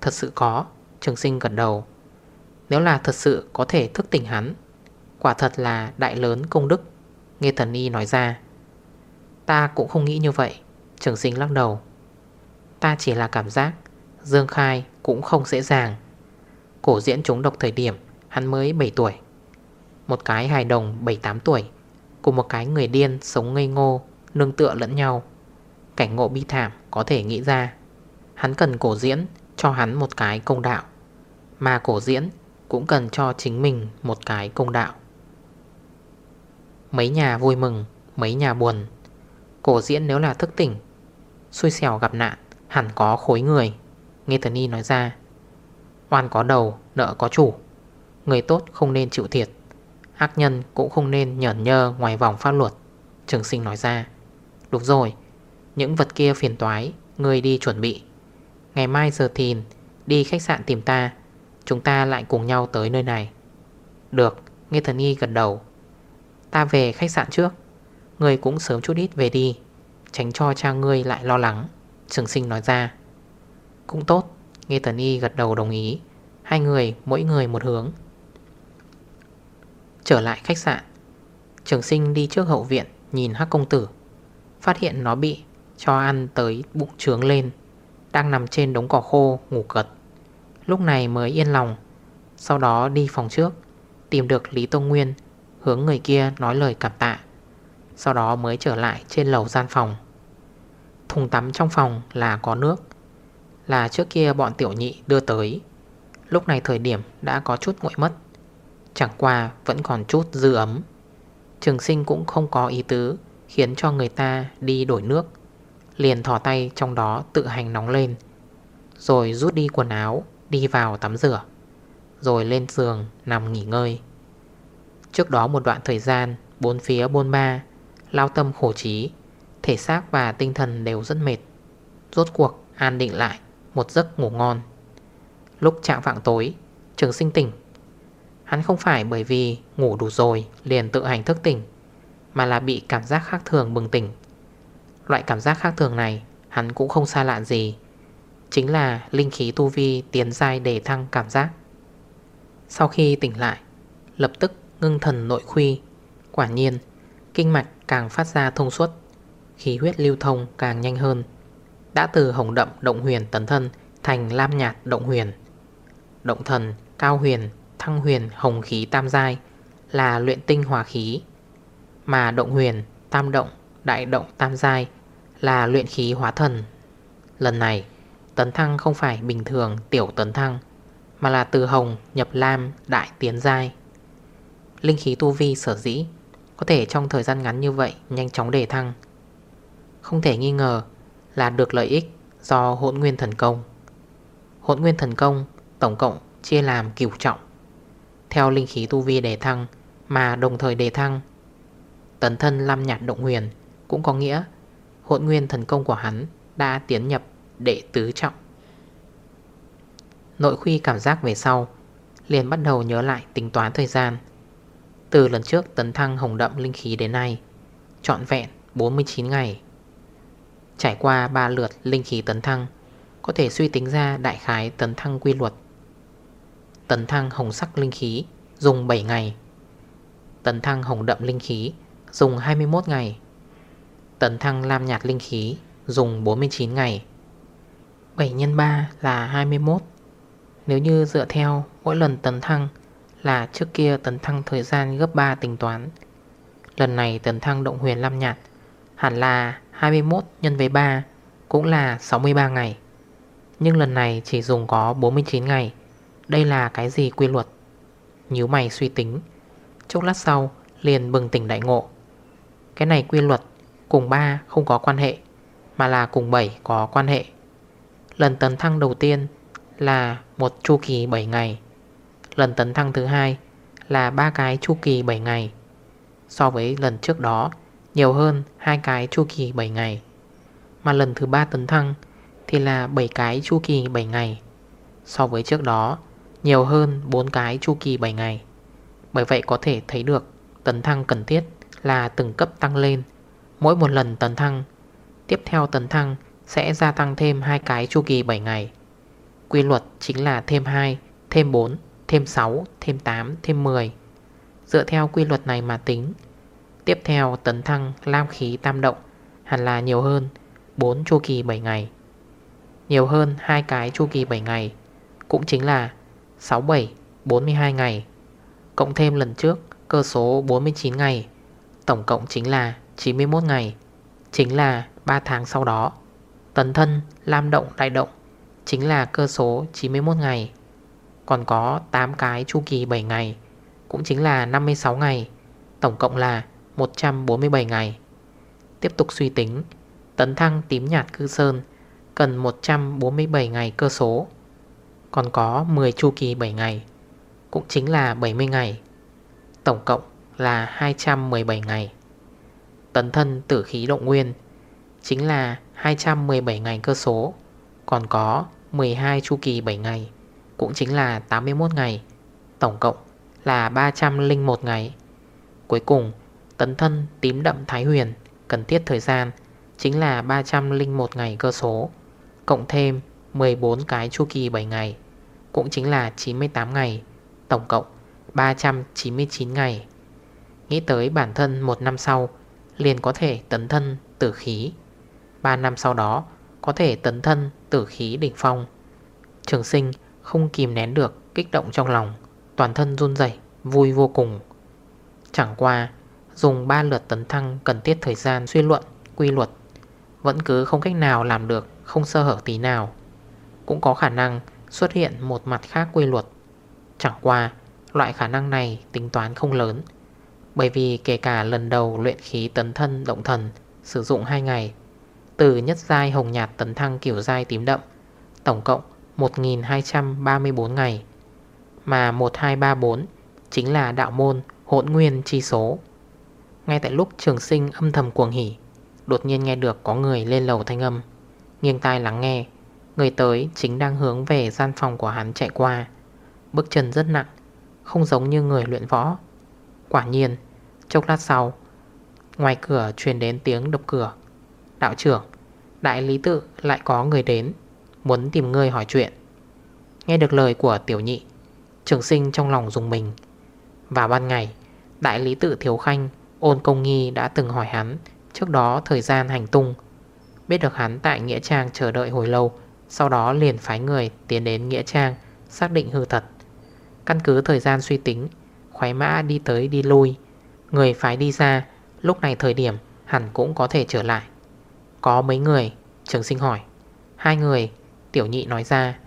Thật sự có, Trường sinh gần đầu. Nếu là thật sự có thể thức tỉnh hắn, Quả thật là đại lớn công đức, Nghe thần y nói ra. Ta cũng không nghĩ như vậy, Trường sinh lắc đầu. Ta chỉ là cảm giác Dương Khai cũng không dễ dàng. Cổ diễn chúng độc thời điểm, Hắn mới 7 tuổi. Một cái hài đồng 7-8 tuổi, Cùng một cái người điên sống ngây ngô, Nương tựa lẫn nhau. Cảnh ngộ bi thảm có thể nghĩ ra. Hắn cần cổ diễn cho hắn một cái công đạo. Mà cổ diễn cũng cần cho chính mình một cái công đạo. Mấy nhà vui mừng Mấy nhà buồn. Cổ diễn nếu là thức tỉnh Xui xẻo gặp nạn Hẳn có khối người. Nghe thần y nói ra Oan có đầu, nợ có chủ. Người tốt không nên chịu thiệt. Ác nhân cũng không nên nhởn nhơ ngoài vòng pháp luật. Trường sinh nói ra Đúng rồi những vật kia phiền toái Người đi chuẩn bị. Ngày mai giờ thìn, Đi khách sạn tìm ta, Chúng ta lại cùng nhau tới nơi này. Được, Nghe thần y gật đầu. Ta về khách sạn trước Người cũng sớm chút ít về đi, Tránh cho cha ngươi lại lo lắng, Trường sinh nói ra. Cũng tốt, Nghe thần y gật đầu đồng ý, Hai người mỗi người một hướng. Trở lại khách sạn, Trường sinh đi trước hậu viện Nhìn hắc công tử, Phát hiện nó bị cho ăn tới bụng trướng lên, Đang nằm trên đống cỏ khô, ngủ gật Lúc này mới yên lòng, Sau đó đi phòng trước, Tìm được Lý Tông Nguyên, Hướng người kia nói lời cảm tạ, Sau đó mới trở lại trên lầu gian phòng. Thùng tắm trong phòng là có nước, Là trước kia bọn tiểu nhị đưa tới. Lúc này thời điểm đã có chút nguội mất, Chẳng qua vẫn còn chút dư ấm. Trường sinh cũng không có ý tứ Khiến cho người ta đi đổi nước. Liền thỏ tay trong đó tự hành nóng lên, Rồi rút đi quần áo, Đi vào tắm rửa, Rồi lên giường nằm nghỉ ngơi. Trước đó một đoạn thời gian, Bốn phía bôn ba, Lao tâm khổ trí, Thể xác và tinh thần đều rất mệt. Rốt cuộc an định lại Một giấc ngủ ngon. Lúc chạm vạng tối, Trường sinh tỉnh. Hắn không phải bởi vì ngủ đủ rồi Liền tự hành thức tỉnh, Mà là bị cảm giác khác thường bừng tỉnh. Loại cảm giác khác thường này Hắn cũng không xa lạ gì. Chính là linh khí tu vi tiến dai để thăng cảm giác. Sau khi tỉnh lại Lập tức ngưng thần nội khuy. Quả nhiên Kinh mạch càng phát ra thông suốt Khí huyết lưu thông càng nhanh hơn. Đã từ hồng đậm động huyền tấn thân Thành lam nhạt động huyền. Động thần, cao huyền, thăng huyền, hồng khí tam giai Là luyện tinh hòa khí. Mà động huyền, tam động, đại động tam giai Là luyện khí hóa thần. Lần này, Tấn thăng không phải bình thường tiểu tấn thăng, Mà là từ hồng nhập lam đại tiến giai. Linh khí tu vi sở dĩ Có thể trong thời gian ngắn như vậy Nhanh chóng đề thăng, Không thể nghi ngờ là được lợi ích Do hỗn nguyên thần công. Hỗn nguyên thần công Tổng cộng chia làm cửu trọng. Theo linh khí tu vi đề thăng Mà đồng thời đề thăng, Tấn thân Lam Nhạt Động Huyền cũng có nghĩa. Hỗn nguyên thần công của hắn Đã tiến nhập đệ tứ trọng. Nội khuy cảm giác về sau, Liền bắt đầu nhớ lại tính toán thời gian. Từ lần trước tấn thăng hồng đậm linh khí đến nay, Trọn vẹn 49 ngày. Trải qua 3 lượt linh khí tấn thăng, Có thể suy tính ra đại khái tấn thăng quy luật. Tấn thăng hồng sắc linh khí Dùng 7 ngày. Tấn thăng hồng đậm linh khí Dùng 21 ngày. Tấn thăng lam nhạt linh khí, Dùng 49 ngày. 7 x 3 là 21 Nếu như dựa theo mỗi lần tấn thăng Là trước kia tấn thăng thời gian gấp 3 tính toán, Lần này tấn thăng động huyền lam nhạt Hẳn là 21 nhân với 3 Cũng là 63 ngày. Nhưng lần này chỉ dùng có 49 ngày. Đây là cái gì quy luật? Nhíu mày suy tính. Chốc lát sau, liền bừng tỉnh đại ngộ. Cái này quy luật Cùng 3 không có quan hệ, Mà là cùng 7 có quan hệ Lần tấn thăng đầu tiên Là một chu kỳ 7 ngày Lần tấn thăng thứ hai Là ba cái chu kỳ 7 ngày So với lần trước đó, Nhiều hơn hai cái chu kỳ 7 ngày Mà lần thứ ba tấn thăng Thì là 7 cái chu kỳ 7 ngày So với trước đó, nhiều hơn 4 cái chu kỳ 7 ngày. Bởi vậy có thể thấy được tấn thăng cần thiết là từng cấp tăng lên. Mỗi một lần tấn thăng, tiếp theo tấn thăng sẽ gia tăng thêm hai cái chu kỳ 7 ngày. Quy luật chính là thêm 2, thêm 4, thêm 6, thêm 8, thêm 10. Dựa theo quy luật này mà tính, tiếp theo tấn thăng lam khí tam động hẳn là nhiều hơn 4 chu kỳ 7 ngày. Nhiều hơn hai cái chu kỳ 7 ngày cũng chính là 67, 42 ngày Cộng thêm lần trước cơ số 49 ngày Tổng cộng chính là 91 ngày Chính là 3 tháng sau đó. Tấn thân, lam động, đại động Chính là cơ số 91 ngày. Còn có 8 cái chu kỳ 7 ngày Cũng chính là 56 ngày Tổng cộng là 147 ngày. Tiếp tục suy tính Tấn thăng tím nhạt cư sơn Cần 147 ngày cơ số còn có 10 chu kỳ 7 ngày Cũng chính là 70 ngày Tổng cộng là 217 ngày. Tấn thân tử khí động nguyên, Chính là 217 ngày cơ số, Còn có 12 chu kỳ 7 ngày, Cũng chính là 81 ngày, Tổng cộng là 301 ngày. Cuối cùng, Tấn thân tím đậm thái huyền Cần thiết thời gian Chính là 301 ngày cơ số, Cộng thêm 14 cái chu kỳ 7 ngày, cũng chính là 98 ngày, Tổng cộng 399 ngày. Nghĩ tới bản thân một năm sau Liền có thể tấn thân tử khí. 3 năm sau đó Có thể tấn thân tử khí đỉnh phong. Trường sinh không kìm nén được Kích động trong lòng Toàn thân run dậy Vui vô cùng. Chẳng qua Dùng 3 lượt tấn thăng cần thiết thời gian suy luận, quy luật Vẫn cứ không cách nào làm được Không sơ hở tí nào. Cũng có khả năng xuất hiện một mặt khác quy luật. Chẳng qua Loại khả năng này tính toán không lớn. Bởi vì kể cả lần đầu luyện khí tấn thân động thần, Sử dụng 2 ngày, Từ nhất giai hồng nhạt tấn thăng kiểu giai tím đậm, Tổng cộng 1234 ngày. Mà 1234 chính là đạo môn hỗn nguyên chi số. Ngay tại lúc trường sinh âm thầm cuồng hỉ, Đột nhiên nghe được có người lên lầu thanh âm. Nghiêng tai lắng nghe, Người tới chính đang hướng về gian phòng của hắn chạy qua. Bước chân rất nặng, Không giống như người luyện võ. Quả nhiên, Chốc lát sau, Ngoài cửa truyền đến tiếng đập cửa. Đạo trưởng, Đại lý tự lại có người đến, Muốn tìm người hỏi chuyện. Nghe được lời của tiểu nhị, Trường sinh trong lòng dùng mình. Và ban ngày, Đại lý tự thiếu khanh, Ôn công nghi đã từng hỏi hắn Trước đó thời gian hành tung. Biết được hắn tại Nghĩa Trang chờ đợi hồi lâu, Sau đó liền phái người tiến đến Nghĩa Trang Xác định hư thật. Căn cứ thời gian suy tính Khoái mã đi tới đi lui. Người phái đi ra, Lúc này thời điểm hẳn cũng có thể trở lại. Có mấy người? Trường sinh hỏi. Hai người, Tiểu nhị nói ra.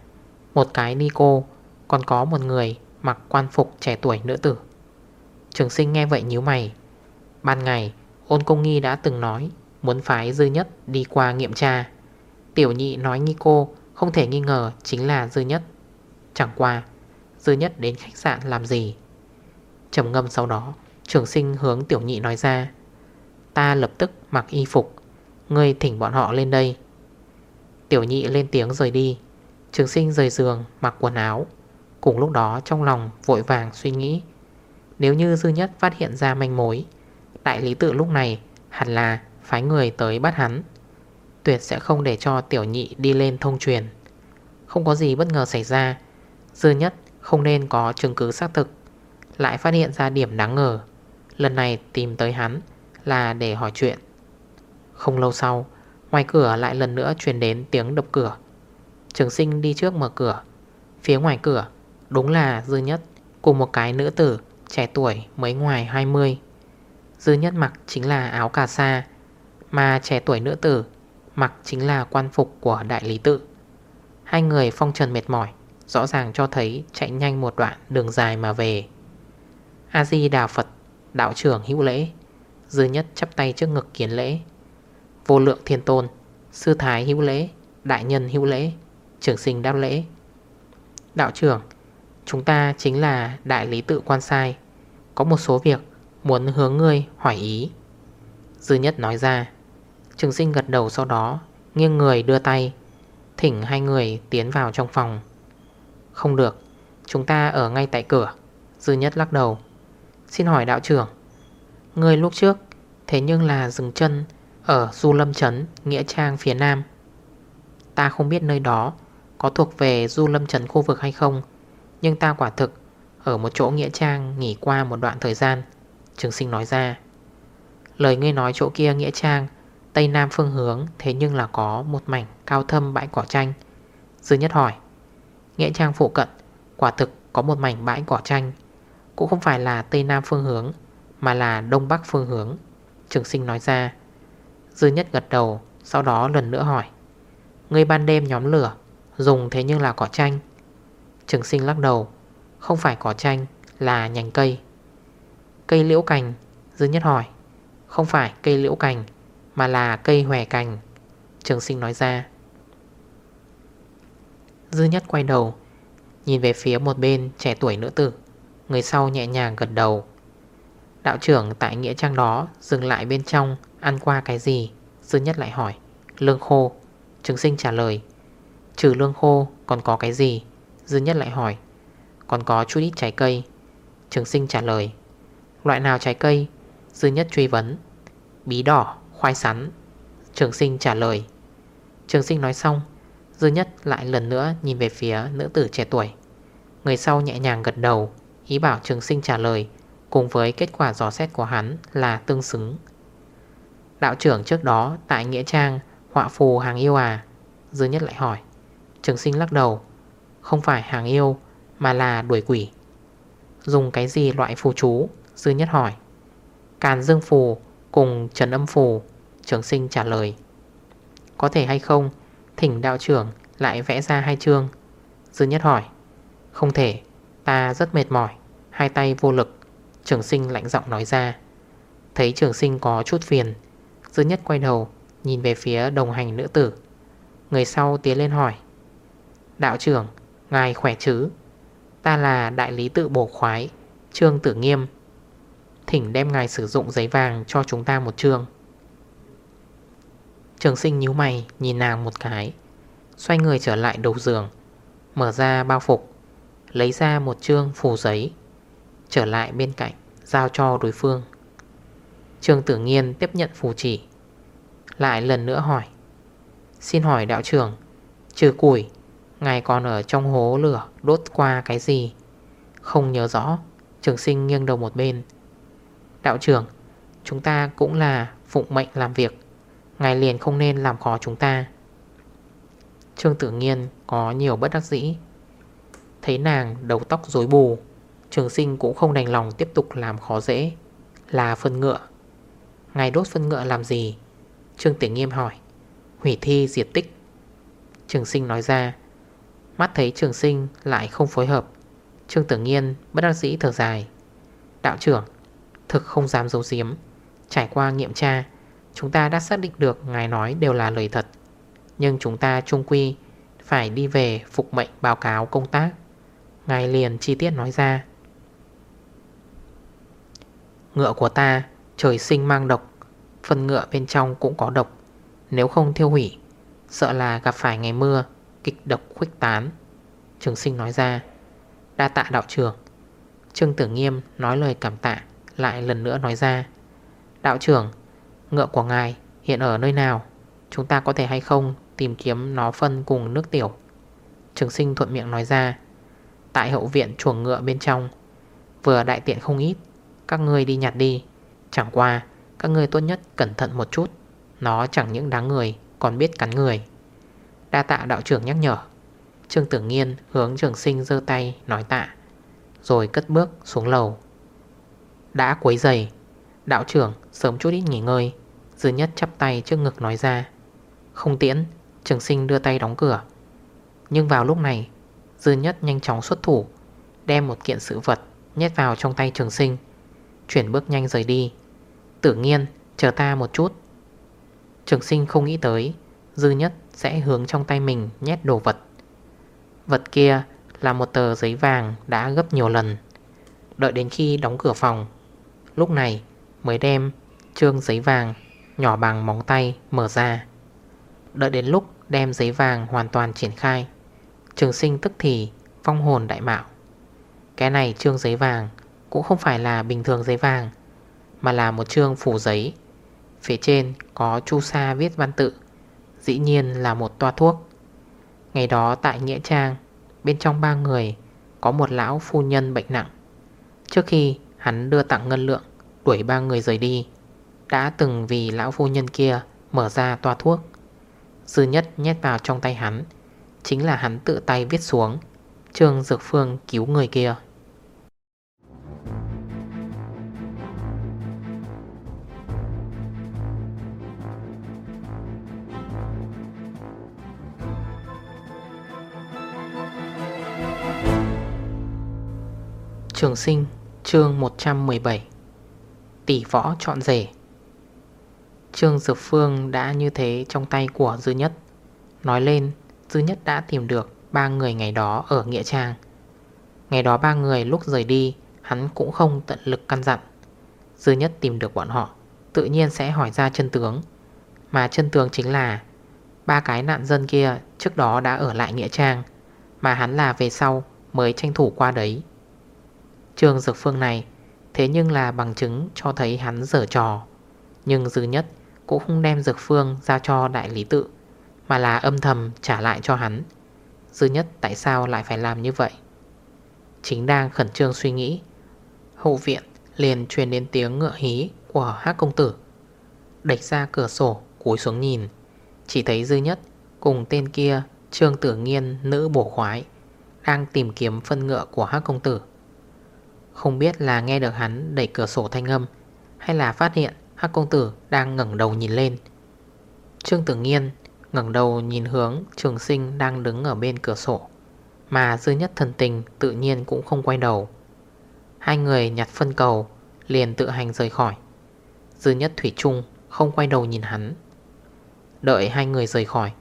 Một cái ni cô, Còn có một người mặc quan phục trẻ tuổi nữ tử. Trường sinh nghe vậy nhíu mày. Ban ngày, Ôn công nghi đã từng nói Muốn phái dư nhất đi qua nghiệm tra. Tiểu nhị nói nghi cô Không thể nghi ngờ chính là dư nhất. Chẳng qua, Dư nhất đến khách sạn làm gì? Trầm ngâm sau đó, Trường sinh hướng tiểu nhị nói ra. Ta lập tức mặc y phục, Ngươi thỉnh bọn họ lên đây. Tiểu nhị lên tiếng rời đi. Trường sinh rời giường, mặc quần áo. Cùng lúc đó trong lòng vội vàng suy nghĩ. Nếu như dư nhất phát hiện ra manh mối, Đại lý tự lúc này hẳn là phái người tới bắt hắn. Tuyệt sẽ không để cho tiểu nhị đi lên thông truyền. Không có gì bất ngờ xảy ra. Dư nhất không nên có chứng cứ xác thực. Lại phát hiện ra điểm đáng ngờ. Lần này tìm tới hắn là để hỏi chuyện. Không lâu sau, Ngoài cửa lại lần nữa truyền đến tiếng đập cửa. Trường sinh đi trước mở cửa. Phía ngoài cửa, Đúng là Dư Nhất, Cùng một cái nữ tử trẻ tuổi mới ngoài 20 Dư Nhất mặc chính là áo cà sa, Mà trẻ tuổi nữ tử Mặc chính là quan phục của đại lý tự. Hai người phong trần mệt mỏi, Rõ ràng cho thấy chạy nhanh một đoạn đường dài mà về. A-di Đà Phật, Đạo trưởng hữu lễ, Dư nhất chắp tay trước ngực kiến lễ. Vô lượng thiên tôn, Sư thái hữu lễ, Đại nhân hữu lễ Trưởng sinh đáp lễ. Đạo trưởng, Chúng ta chính là đại lý tự quan sai. Có một số việc Muốn hướng ngươi hỏi ý. Dư nhất nói ra. Trường sinh gật đầu sau đó, Nghiêng người đưa tay, Thỉnh hai người tiến vào trong phòng. Không được, Chúng ta ở ngay tại cửa. Dư nhất lắc đầu. Xin hỏi đạo trưởng, Người lúc trước Thế nhưng là dừng chân Ở Du Lâm Trấn, Nghĩa Trang phía Nam. Ta không biết nơi đó Có thuộc về Du Lâm Trấn khu vực hay không, Nhưng ta quả thực Ở một chỗ Nghĩa Trang nghỉ qua một đoạn thời gian. Trường sinh nói ra, Lời ngươi nói chỗ kia Nghĩa Trang, Tây Nam phương hướng Thế nhưng là có một mảnh cao thâm bãi cỏ tranh Dư nhất hỏi, Nghĩa Trang phụ cận Quả thực có một mảnh bãi cỏ tranh cũng không phải là Tây Nam phương hướng, Mà là Đông Bắc phương hướng, Trường sinh nói ra. Dư nhất gật đầu, Sau đó lần nữa hỏi, Ngươi ban đêm nhóm lửa, Dùng thế nhưng là cỏ tranh? Trường sinh lắc đầu, Không phải cỏ tranh, là nhành cây. Cây liễu cành? Dư nhất hỏi. Không phải cây liễu cành, Mà là cây hòe cành. Trường sinh nói ra. Dư nhất quay đầu, Nhìn về phía một bên trẻ tuổi nữ tử. Người sau nhẹ nhàng gật đầu. Đạo trưởng tại Nghĩa Trang đó Dừng lại bên trong Ăn qua cái gì? Dư nhất lại hỏi. Lương khô. Trường sinh trả lời. Trừ lương khô còn có cái gì? Dư nhất lại hỏi. Còn có chút ít trái cây. Trường sinh trả lời. Loại nào trái cây? Dư nhất truy vấn. Bí đỏ, khoai sắn. Trường sinh trả lời. Trường sinh nói xong Dư nhất lại lần nữa nhìn về phía nữ tử trẻ tuổi. Người sau nhẹ nhàng gật đầu. Ý bảo trường sinh trả lời, Cùng với kết quả dò xét của hắn là tương xứng. Đạo trưởng trước đó tại Nghĩa Trang, Họa phù, hàng yêu à? Dư nhất lại hỏi. Trường sinh lắc đầu, Không phải hàng yêu, Mà là đuổi quỷ. Dùng cái gì loại phù chú? Dư nhất hỏi. Càn Dương Phù cùng Trần Âm Phù, Trường sinh trả lời. Có thể hay không? Thỉnh đạo trưởng lại vẽ ra hai chương. Dư nhất hỏi. Không thể. Ta rất mệt mỏi, Hai tay vô lực. Trường sinh lạnh giọng nói ra. Thấy trường sinh có chút phiền, Dư nhất quay đầu, Nhìn về phía đồng hành nữ tử. Người sau tiến lên hỏi, Đạo trưởng, Ngài khỏe chứ? Ta là đại lý tự bổ khoái, Trương Tử Nghiêm. Thỉnh đem ngài sử dụng giấy vàng cho chúng ta một trương. Trường sinh nhíu mày, nhìn nàng một cái, Xoay người trở lại đầu giường, Mở ra bao phục. Lấy ra một chương phủ giấy, Trở lại bên cạnh, Giao cho đối phương. Trương Tử Nghiên tiếp nhận phù chỉ, Lại lần nữa hỏi, Xin hỏi đạo trưởng, Trừ củi, Ngài còn ở trong hố lửa đốt qua cái gì? Không nhớ rõ, Trường sinh nghiêng đầu một bên. Đạo trưởng, Chúng ta cũng là phụng mệnh làm việc, Ngài liền không nên làm khó chúng ta. Trương Tử Nghiên có nhiều bất đắc dĩ Thấy nàng đầu tóc rối bù. Trường sinh cũng không đành lòng tiếp tục làm khó dễ. Là phân ngựa. Ngài đốt phân ngựa làm gì? Trương Tử Nghiêm hỏi. Hủy thi diệt tích. Trường sinh nói ra. Mắt thấy trường sinh lại không phối hợp. Trương Tử Nghiên bất đắc dĩ thở dài. Đạo trưởng, Thực không dám giấu giếm. Trải qua nghiệm tra, Chúng ta đã xác định được ngài nói đều là lời thật. Nhưng chúng ta trung quy Phải đi về phục mệnh báo cáo công tác. Ngài liền chi tiết nói ra. Ngựa của ta, trời sinh mang độc, Phần ngựa bên trong cũng có độc. Nếu không thiêu hủy, Sợ là gặp phải ngày mưa, Kịch độc khuếch tán. Trường sinh nói ra. Đa tạ đạo trưởng. Trương Tử Nghiêm nói lời cảm tạ, Lại lần nữa nói ra. Đạo trưởng, Ngựa của ngài hiện ở nơi nào? Chúng ta có thể hay không tìm kiếm nó phân cùng nước tiểu? Trường sinh thuận miệng nói ra. Tại hậu viện chuồng ngựa bên trong. Vừa đại tiện không ít. Các ngươi đi nhặt đi. Chẳng qua, các ngươi tốt nhất cẩn thận một chút. Nó chẳng những đáng người, Còn biết cắn người. Đa tạ đạo trưởng nhắc nhở. Trương Tử Nghiên hướng trường sinh dơ tay, nói tạ. Rồi cất bước xuống lầu. Đã quấy giày Đạo trưởng, sớm chút ít nghỉ ngơi. Dư nhất chắp tay trước ngực nói ra. Không tiễn, Trường sinh đưa tay đóng cửa. Nhưng vào lúc này Dư nhất nhanh chóng xuất thủ, Đem một kiện sự vật nhét vào trong tay trường sinh, Chuyển bước nhanh rời đi. Tử nghiên, chờ ta một chút. Trường sinh không nghĩ tới, Dư nhất sẽ hướng trong tay mình nhét đồ vật. Vật kia là một tờ giấy vàng đã gấp nhiều lần. Đợi đến khi đóng cửa phòng, Lúc này mới đem trương giấy vàng nhỏ bằng móng tay mở ra. Đợi đến lúc đem giấy vàng hoàn toàn triển khai Trường sinh tức thì phong hồn đại mạo. Cái này trương giấy vàng cũng không phải là bình thường giấy vàng, Mà là một trương phủ giấy. Phía trên có chu sa viết văn tự, Dĩ nhiên là một toa thuốc. Ngày đó tại Nghĩa Trang, Bên trong ba người Có một lão phu nhân bệnh nặng. Trước khi hắn đưa tặng ngân lượng, Đuổi ba người rời đi, Đã từng vì lão phu nhân kia Mở ra toa thuốc. Dư nhất nhét vào trong tay hắn Chính là hắn tự tay viết xuống. Trương Dược Phương cứu người kia. Trường sinh, chương 117 Tỷ võ chọn rể. Trương Dược Phương đã như thế trong tay của Dư Nhất. Nói lên Dư Nhất đã tìm được ba người ngày đó ở Nghĩa Trang. Ngày đó ba người lúc rời đi, Hắn cũng không tận lực căn dặn. Dư Nhất tìm được bọn họ, Tự nhiên sẽ hỏi ra chân tướng. Mà chân tướng chính là, Ba cái nạn dân kia trước đó đã ở lại Nghĩa Trang, Mà hắn là về sau mới tranh thủ qua đấy. Trương Dược Phương này, Thế nhưng là bằng chứng cho thấy hắn dở trò. Nhưng dư nhất cũng không đem Dược Phương ra cho đại lý tự. Mà là âm thầm trả lại cho hắn. Dư nhất tại sao lại phải làm như vậy? Chính đang khẩn trương suy nghĩ, Hậu viện liền truyền đến tiếng ngựa hí của hát công tử. Đẩy ra cửa sổ, cúi xuống nhìn. Chỉ thấy dư nhất cùng tên kia, Trương Tử Nghiên, nữ bổ khoái, Đang tìm kiếm phân ngựa của hát công tử. Không biết là nghe được hắn đẩy cửa sổ thanh âm, Hay là phát hiện Hắc công tử đang ngẩn đầu nhìn lên. Trương Tử Nghiên ngẩng đầu nhìn hướng trường sinh đang đứng ở bên cửa sổ. Mà dư nhất thần tình tự nhiên cũng không quay đầu. Hai người nhặt phân cầu, Liền tự hành rời khỏi. Dư nhất thủy trung không quay đầu nhìn hắn. Đợi hai người rời khỏi,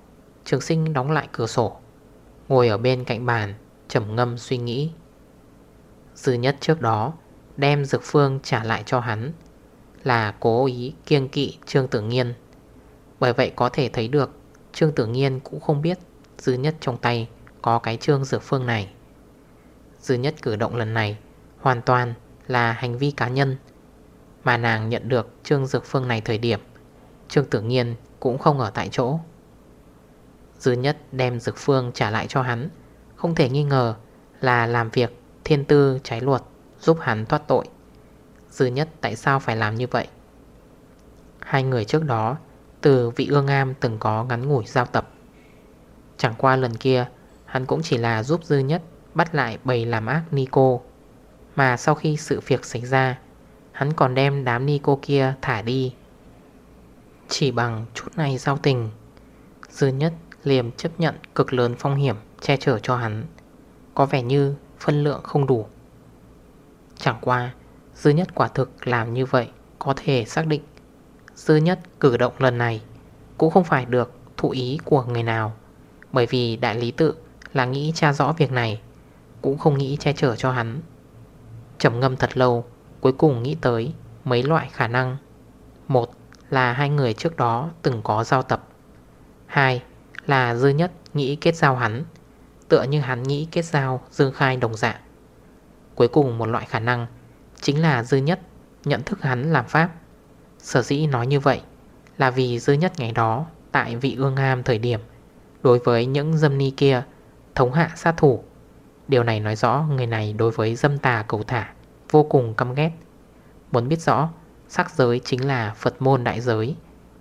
Trường sinh đóng lại cửa sổ, Ngồi ở bên cạnh bàn, trầm ngâm suy nghĩ. Dư nhất trước đó Đem dược phương trả lại cho hắn, Là cố ý kiêng kỵ Trương Tử Nghiên. Bởi vậy có thể thấy được Trương Tử Nghiên cũng không biết Dư nhất trong tay có cái trương dược phương này. Dư nhất cử động lần này Hoàn toàn là hành vi cá nhân, Mà nàng nhận được trương dược phương này thời điểm, Trương Tử Nghiên cũng không ở tại chỗ. Dư nhất đem dược phương trả lại cho hắn, Không thể nghi ngờ là làm việc thiên tư trái luật Giúp hắn thoát tội. Dư nhất tại sao phải làm như vậy? Hai người trước đó từ vị ương am từng có ngắn ngủi giao tập. Chẳng qua lần kia, Hắn cũng chỉ là giúp dư nhất Bắt lại bầy làm ác Nico. Mà sau khi sự việc xảy ra, Hắn còn đem đám Nico kia thả đi. Chỉ bằng chút này giao tình, Dư nhất liềm chấp nhận cực lớn phong hiểm Che chở cho hắn. Có vẻ như phân lượng không đủ. Chẳng qua, Dư nhất quả thực làm như vậy Có thể xác định Dư nhất cử động lần này Cũng không phải được thụ ý của người nào, Bởi vì đại lý tự là nghĩ tra rõ việc này, Cũng không nghĩ che chở cho hắn. Trầm ngâm thật lâu, Cuối cùng nghĩ tới mấy loại khả năng. Một là hai người trước đó từng có giao tập. Hai là dư nhất nghĩ kết giao hắn, Tựa như hắn nghĩ kết giao Dương Khai đồng dạng. Cuối cùng một loại khả năng Chính là dư nhất nhận thức hắn làm pháp. Sở dĩ nói như vậy Là vì dư nhất ngày đó Tại vị ương am thời điểm Đối với những dâm ni kia Thống hạ sát thủ. Điều này nói rõ người này đối với dâm tà cầu thả Vô cùng căm ghét. Muốn biết rõ Sắc giới chính là Phật môn đại giới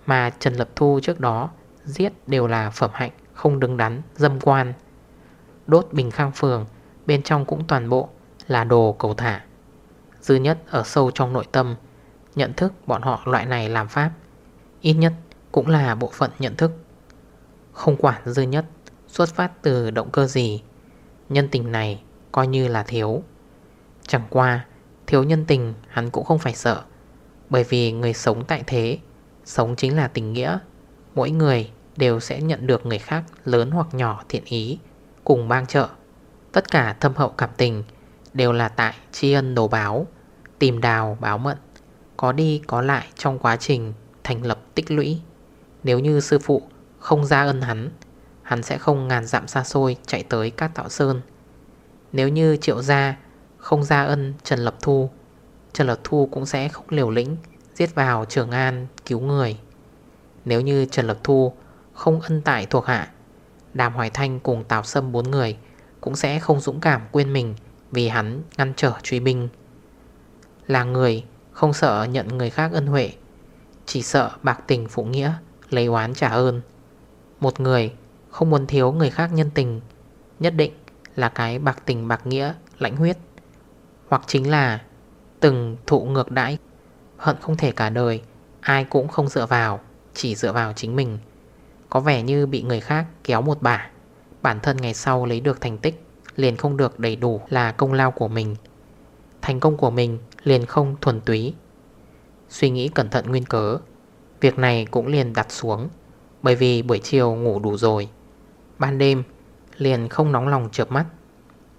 Mà Trần Lập Thu trước đó Giết đều là phẩm hạnh Không đứng đắn, dâm quan. Đốt bình khang phường Bên trong cũng toàn bộ là đồ cầu thả. Dư nhất ở sâu trong nội tâm Nhận thức bọn họ loại này làm pháp. Ít nhất cũng là bộ phận nhận thức. Không quản dư nhất Xuất phát từ động cơ gì, Nhân tình này coi như là thiếu. Chẳng qua, Thiếu nhân tình hắn cũng không phải sợ, Bởi vì người sống tại thế, Sống chính là tình nghĩa. Mỗi người đều sẽ nhận được người khác Lớn hoặc nhỏ thiện ý, Cùng bang trợ. Tất cả thâm hậu cảm tình Đều là tại tri ân đồ báo, Tìm đào báo mận. Có đi có lại trong quá trình Thành lập tích lũy. Nếu như sư phụ không ra ân hắn Hắn sẽ không ngàn dặm xa xôi Chạy tới các tạo sơn. Nếu như triệu gia không ra ân Trần Lập Thu, Trần Lập Thu cũng sẽ không liều lĩnh Giết vào Trường An cứu người. Nếu như Trần Lập Thu Không ân tại thuộc hạ, Đàm Hoài Thanh cùng Tào Sâm bốn người Cũng sẽ không dũng cảm quên mình Vì hắn ngăn trở truy binh. Là người không sợ nhận người khác ân huệ, Chỉ sợ bạc tình phụ nghĩa, Lấy oán trả ơn. Một người không muốn thiếu người khác nhân tình, Nhất định là cái bạc tình bạc nghĩa, Lãnh huyết. Hoặc chính là từng thụ ngược đãi, Hận không thể cả đời, Ai cũng không dựa vào, Chỉ dựa vào chính mình. Có vẻ như bị người khác kéo một bả, Bản thân ngày sau lấy được thành tích, Liền không được đầy đủ là công lao của mình. Thành công của mình liền không thuần túy. Suy nghĩ cẩn thận nguyên cớ, Việc này cũng liền đặt xuống, Bởi vì buổi chiều ngủ đủ rồi, Ban đêm liền không nóng lòng chợp mắt,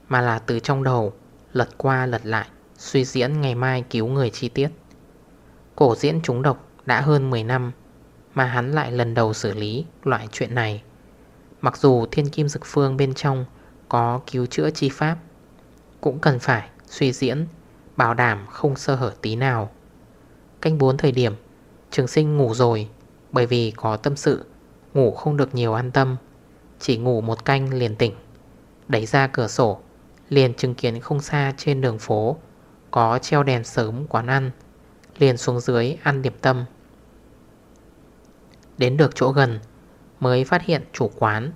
Mà là từ trong đầu Lật qua lật lại, Suy diễn ngày mai cứu người chi tiết. Cổ diễn trúng độc đã hơn 10 năm, Mà hắn lại lần đầu xử lý loại chuyện này. Mặc dù thiên kim dực phương bên trong Có cứu chữa chi pháp, Cũng cần phải suy diễn, Bảo đảm không sơ hở tí nào. Canh 4 thời điểm, Trường sinh ngủ rồi, Bởi vì có tâm sự, Ngủ không được nhiều an tâm, Chỉ ngủ một canh liền tỉnh. Đẩy ra cửa sổ, Liền chứng kiến không xa trên đường phố, Có treo đèn sớm quán ăn, Liền xuống dưới ăn điểm tâm. Đến được chỗ gần, Mới phát hiện chủ quán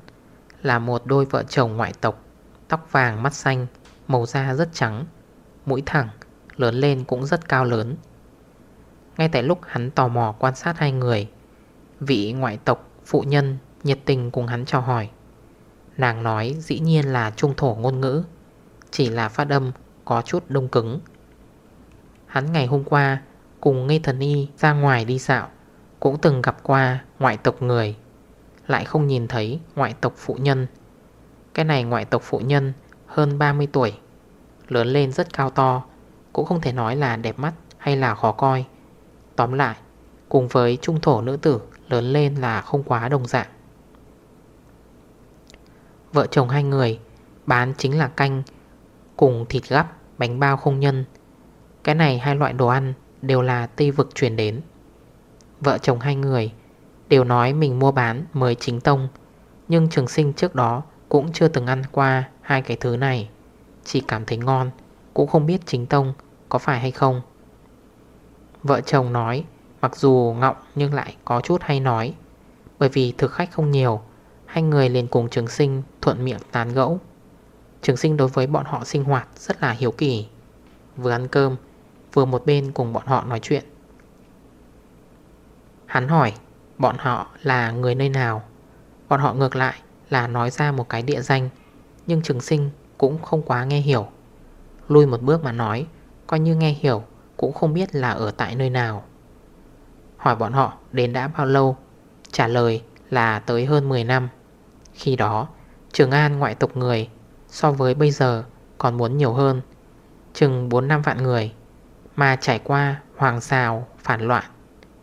Là một đôi vợ chồng ngoại tộc, Tóc vàng mắt xanh, Màu da rất trắng. Mũi thẳng, Lớn lên cũng rất cao lớn. Ngay tại lúc hắn tò mò quan sát hai người, Vị ngoại tộc phụ nhân nhiệt tình cùng hắn chào hỏi. Nàng nói dĩ nhiên là trung thổ ngôn ngữ, Chỉ là phát âm có chút đông cứng. Hắn ngày hôm qua cùng ngây thần y ra ngoài đi dạo, Cũng từng gặp qua ngoại tộc người, Lại không nhìn thấy ngoại tộc phụ nhân. Cái này ngoại tộc phụ nhân hơn 30 tuổi. Lớn lên rất cao to Cũng không thể nói là đẹp mắt hay là khó coi. Tóm lại Cùng với trung thổ nữ tử Lớn lên là không quá đồng dạng. Vợ chồng hai người Bán chính là canh Cùng thịt gắp, bánh bao không nhân. Cái này hai loại đồ ăn Đều là Tây vực chuyển đến. Vợ chồng hai người Đều nói mình mua bán mới chính tông Nhưng trường sinh trước đó Cũng chưa từng ăn qua hai cái thứ này. Chỉ cảm thấy ngon, Cũng không biết chính tông có phải hay không. Vợ chồng nói, Mặc dù ngọng nhưng lại có chút hay nói, Bởi vì thực khách không nhiều, Hai người liền cùng trường sinh thuận miệng tán gẫu. Trường sinh đối với bọn họ sinh hoạt rất là hiếu kỳ. Vừa ăn cơm, Vừa một bên cùng bọn họ nói chuyện. Hắn hỏi, Bọn họ là người nơi nào? Bọn họ ngược lại là nói ra một cái địa danh, Nhưng trường sinh cũng không quá nghe hiểu. Lui một bước mà nói, Coi như nghe hiểu, Cũng không biết là ở tại nơi nào. Hỏi bọn họ đến đã bao lâu, Trả lời là tới hơn 10 năm. Khi đó, Trường An ngoại tộc người So với bây giờ còn muốn nhiều hơn, Chừng 4 năm vạn người. Mà trải qua hoàng xào, phản loạn,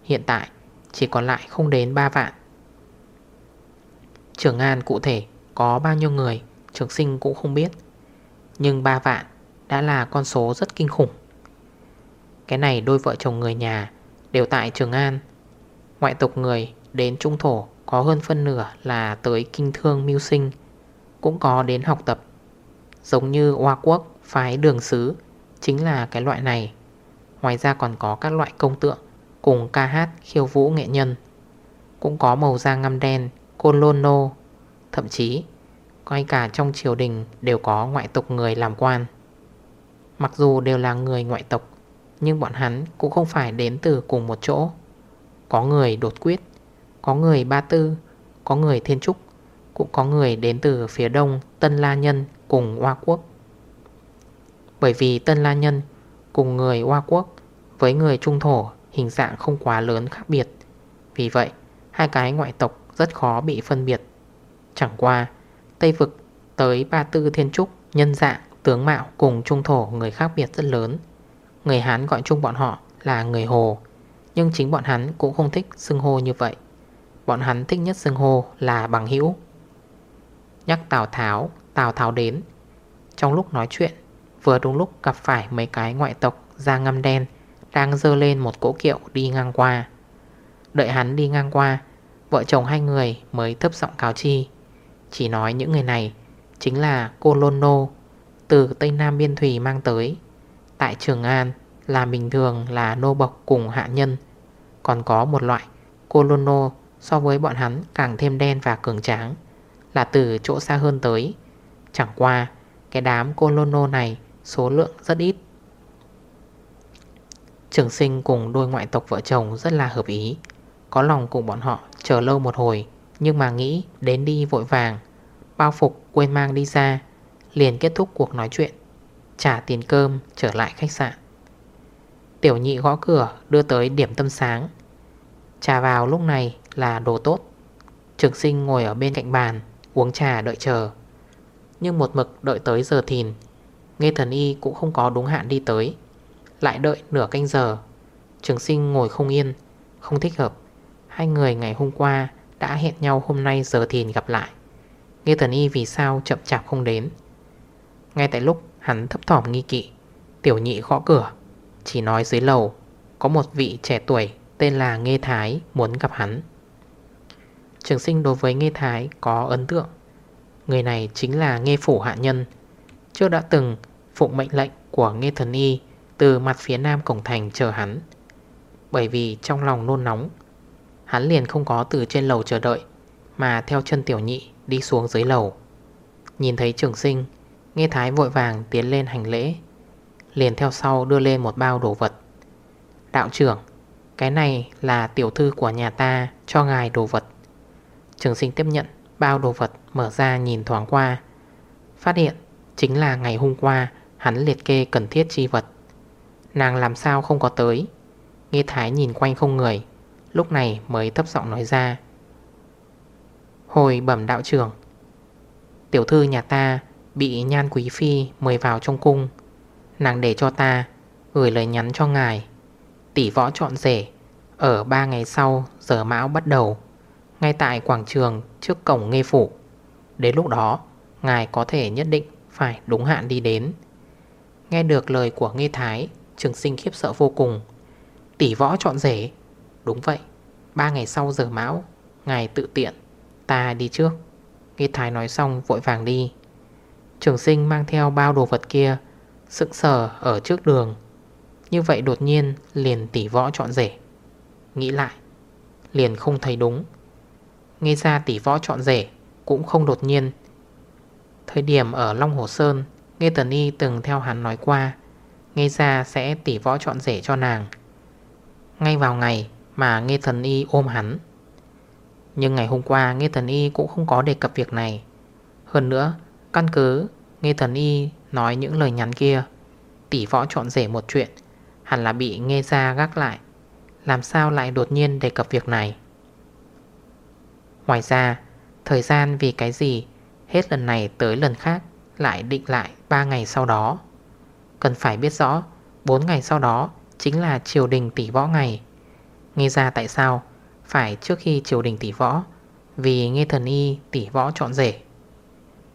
Hiện tại chỉ còn lại không đến 3 vạn. Trường An cụ thể có bao nhiêu người, Trường sinh cũng không biết. Nhưng 3 vạn đã là con số rất kinh khủng. Cái này đôi vợ chồng người nhà Đều tại Trường An. Ngoại tộc người đến Trung Thổ Có hơn phân nửa là tới kinh thương mưu sinh, Cũng có đến học tập. Giống như Hoa Quốc phái đường sứ Chính là cái loại này. Ngoài ra còn có các loại công tượng Cùng ca hát khiêu vũ nghệ nhân. Cũng có màu da ngăm đen Côn lôn nô Thậm chí ngay cả trong triều đình Đều có ngoại tộc người làm quan. Mặc dù đều là người ngoại tộc, Nhưng bọn hắn cũng không phải đến từ cùng một chỗ. Có người đột quyết, Có người ba tư, Có người thiên trúc, Cũng có người đến từ phía đông Tân La Nhân cùng Hoa Quốc. Bởi vì Tân La Nhân cùng người Hoa Quốc với người Trung Thổ hình dạng không quá lớn khác biệt. Vì vậy, hai cái ngoại tộc rất khó bị phân biệt. Chẳng qua Tây Vực tới Ba Tư Thiên Trúc, nhân dạng, tướng mạo cùng Trung Thổ người khác biệt rất lớn. Người Hán gọi chung bọn họ là người Hồ, Nhưng chính bọn hắn cũng không thích xưng hô như vậy. Bọn hắn thích nhất xưng hô là bằng hữu. Nhắc Tào Tháo Tào Tháo đến. Trong lúc nói chuyện, Vừa đúng lúc gặp phải mấy cái ngoại tộc da ngâm đen Đang dơ lên một cỗ kiệu đi ngang qua. Đợi hắn đi ngang qua, Vợ chồng hai người mới thấp giọng cáo chi. Chỉ nói những người này Chính là cô Lôn Nô Từ Tây Nam Biên Thủy mang tới. Tại Trường An Là bình thường là nô bộc cùng hạ nhân. Còn có một loại Cô Lôn Nô so với bọn hắn Càng thêm đen và cường tráng, Là từ chỗ xa hơn tới. Chẳng qua, cái đám colono này số lượng rất ít. Trường sinh cùng đôi ngoại tộc vợ chồng rất là hợp ý. Có lòng cùng bọn họ chờ lâu một hồi nhưng mà nghĩ đến đi vội vàng, Bao phục quên mang đi ra Liền kết thúc cuộc nói chuyện, Trả tiền cơm trở lại khách sạn. Tiểu nhị gõ cửa đưa tới điểm tâm sáng. Trà vào lúc này là đồ tốt. Trường sinh ngồi ở bên cạnh bàn, Uống trà đợi chờ. Nhưng một mực đợi tới giờ thìn, Nghe thần y cũng không có đúng hạn đi tới. Lại đợi nửa canh giờ, Trường sinh ngồi không yên, Không thích hợp. Hai người ngày hôm qua đã hẹn nhau hôm nay giờ thìn gặp lại. Nghe thần y vì sao chậm chạp không đến. Ngay tại lúc hắn thấp thỏm nghi kỵ, Tiểu nhị gõ cửa. Chỉ nói dưới lầu, Có một vị trẻ tuổi tên là Nghê Thái muốn gặp hắn. Trường sinh đối với Nghê Thái có ấn tượng. Người này chính là Nghê Phủ Hạ Nhân. Trước đã từng phụng mệnh lệnh của Nghê Thần Y Từ mặt phía nam cổng thành chờ hắn. Bởi vì trong lòng nôn nóng Hắn liền không có từ trên lầu chờ đợi, Mà theo chân tiểu nhị đi xuống dưới lầu. Nhìn thấy trường sinh, Nghe Thái vội vàng tiến lên hành lễ, Liền theo sau đưa lên một bao đồ vật. Đạo trưởng, Cái này là tiểu thư của nhà ta cho ngài đồ vật. Trường sinh tiếp nhận bao đồ vật, mở ra nhìn thoáng qua. Phát hiện chính là ngày hôm qua hắn liệt kê cần thiết chi vật. Nàng làm sao không có tới? Nghe Thái nhìn quanh không người Lúc này mới thấp giọng nói ra. Hồi bẩm đạo trưởng, Tiểu thư nhà ta Bị nhan quý phi mời vào trong cung. Nàng để cho ta Gửi lời nhắn cho ngài. Tỷ võ chọn rể, Ở 3 ngày sau giờ mão bắt đầu, Ngay tại quảng trường trước cổng nghe phủ. Đến lúc đó, Ngài có thể nhất định phải đúng hạn đi đến. Nghe được lời của Nghe Thái, Trường sinh khiếp sợ vô cùng. Tỷ võ chọn rể Đúng vậy. Ba ngày sau giờ mão, Ngài tự tiện, Ta đi trước. Nghe Thái nói xong, vội vàng đi. Trường sinh mang theo bao đồ vật kia, Sững sờ ở trước đường. Như vậy đột nhiên, liền tỷ võ chọn rể. Nghĩ lại, Liền không thấy đúng. Nghe ra tỷ võ chọn rể Cũng không đột nhiên. Thời điểm ở Long Hồ Sơn, Nghe Tần Y từng theo hắn nói qua, Nghe ra sẽ tỉ võ chọn rể cho nàng. Ngay vào ngày mà Nghe Thần Y ôm hắn. Nhưng ngày hôm qua Nghe Thần Y cũng không có đề cập việc này. Hơn nữa, Căn cứ Nghe Thần Y nói những lời nhắn kia Tỉ võ chọn rể một chuyện, Hẳn là bị nghe ra gác lại. Làm sao lại đột nhiên đề cập việc này? Ngoài ra, Thời gian vì cái gì Hết lần này tới lần khác Lại định lại 3 ngày sau đó? Cần phải biết rõ 4 ngày sau đó Chính là triều đình tỷ võ ngày. Nghe ra tại sao? Phải trước khi triều đình tỷ võ. Vì nghe thần y tỷ võ chọn rể.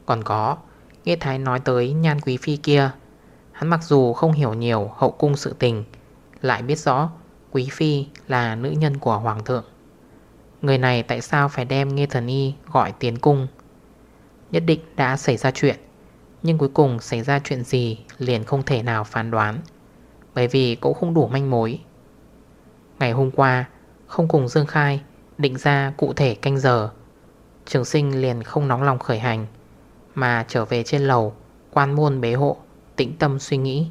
Còn có, Nghe Thái nói tới nhan quý phi kia. Hắn mặc dù không hiểu nhiều hậu cung sự tình, Lại biết rõ Quý phi là nữ nhân của hoàng thượng. Người này tại sao phải đem nghe thần y gọi tiến cung? Nhất định đã xảy ra chuyện, Nhưng cuối cùng xảy ra chuyện gì Liền không thể nào phán đoán. Bởi vì cũng không đủ manh mối. Ngày hôm qua, Không cùng Dương Khai Định ra cụ thể canh giờ. Trường sinh liền không nóng lòng khởi hành, Mà trở về trên lầu, Quan môn bế hộ, Tĩnh tâm suy nghĩ.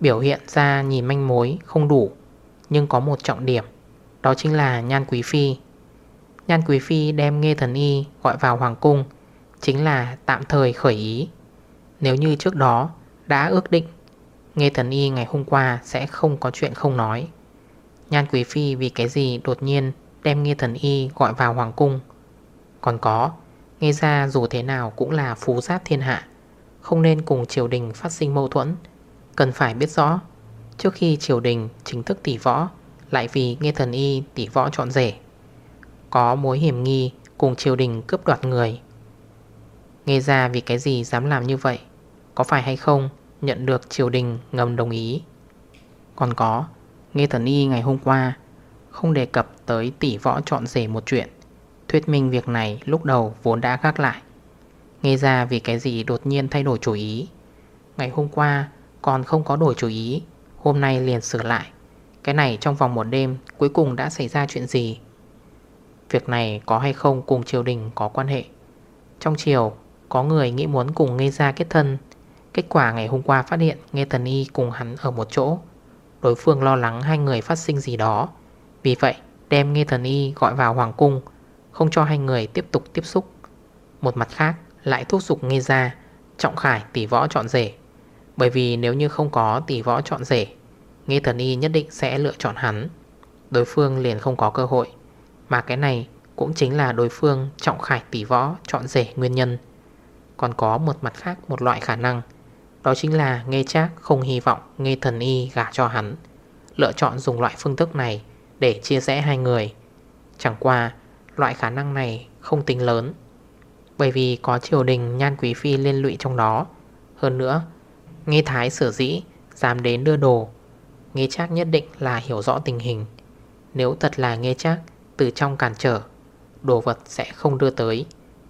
Biểu hiện ra nhìn manh mối không đủ, Nhưng có một trọng điểm, Đó chính là Nhan Quý Phi. Nhan Quý Phi đem Nghe Thần Y gọi vào Hoàng Cung, Chính là tạm thời khởi ý. Nếu như trước đó đã ước định Nghe Thần Y ngày hôm qua sẽ không có chuyện không nói. Nhan Quý Phi vì cái gì đột nhiên đem Nghe Thần Y gọi vào Hoàng Cung? Còn có, Nghe ra dù thế nào cũng là phú giáp thiên hạ, Không nên cùng triều đình phát sinh mâu thuẫn. Cần phải biết rõ, Trước khi triều đình chính thức tỷ võ, Lại vì nghe thần y tỷ võ chọn rể, có mối hiểm nghi cùng triều đình cướp đoạt người. Nghe ra vì cái gì dám làm như vậy, Có phải hay không? Nhận được triều đình ngầm đồng ý. Còn có Nghe thần y ngày hôm qua Không đề cập tới tỷ võ chọn rể một chuyện, Thuyết minh việc này lúc đầu vốn đã gác lại. Nghe ra vì cái gì đột nhiên thay đổi chủ ý. Ngày hôm qua còn không có đổi chủ ý, Hôm nay liền sửa lại. Cái này trong vòng một đêm Cuối cùng đã xảy ra chuyện gì? Việc này có hay không cùng triều đình có quan hệ? Trong triều Có người nghĩ muốn cùng Nghe Gia kết thân Kết quả ngày hôm qua phát hiện Nghe Thần Y cùng hắn ở một chỗ. Đối phương lo lắng hai người phát sinh gì đó. Vì vậy, đem Nghe Thần Y gọi vào Hoàng Cung, Không cho hai người tiếp tục tiếp xúc. Một mặt khác, lại thúc giục Nghe Ra Trọng khải tỷ võ chọn rể. Bởi vì nếu như không có tỷ võ chọn rể, Nghe Thần Y nhất định sẽ lựa chọn hắn. Đối phương liền không có cơ hội. Mà cái này cũng chính là đối phương trọng khải tỷ võ chọn rể nguyên nhân. Còn có một mặt khác, một loại khả năng. Đó chính là nghe chắc không hy vọng nghe thần y gả cho hắn. Lựa chọn dùng loại phương thức này để chia rẽ hai người. Chẳng qua, loại khả năng này không tính lớn. Bởi vì có triều đình nhan quý phi liên lụy trong đó. Hơn nữa, Nghe thái sở dĩ dám đến đưa đồ, Nghe chắc nhất định là hiểu rõ tình hình. Nếu thật là nghe chắc từ trong cản trở, Đồ vật sẽ không đưa tới.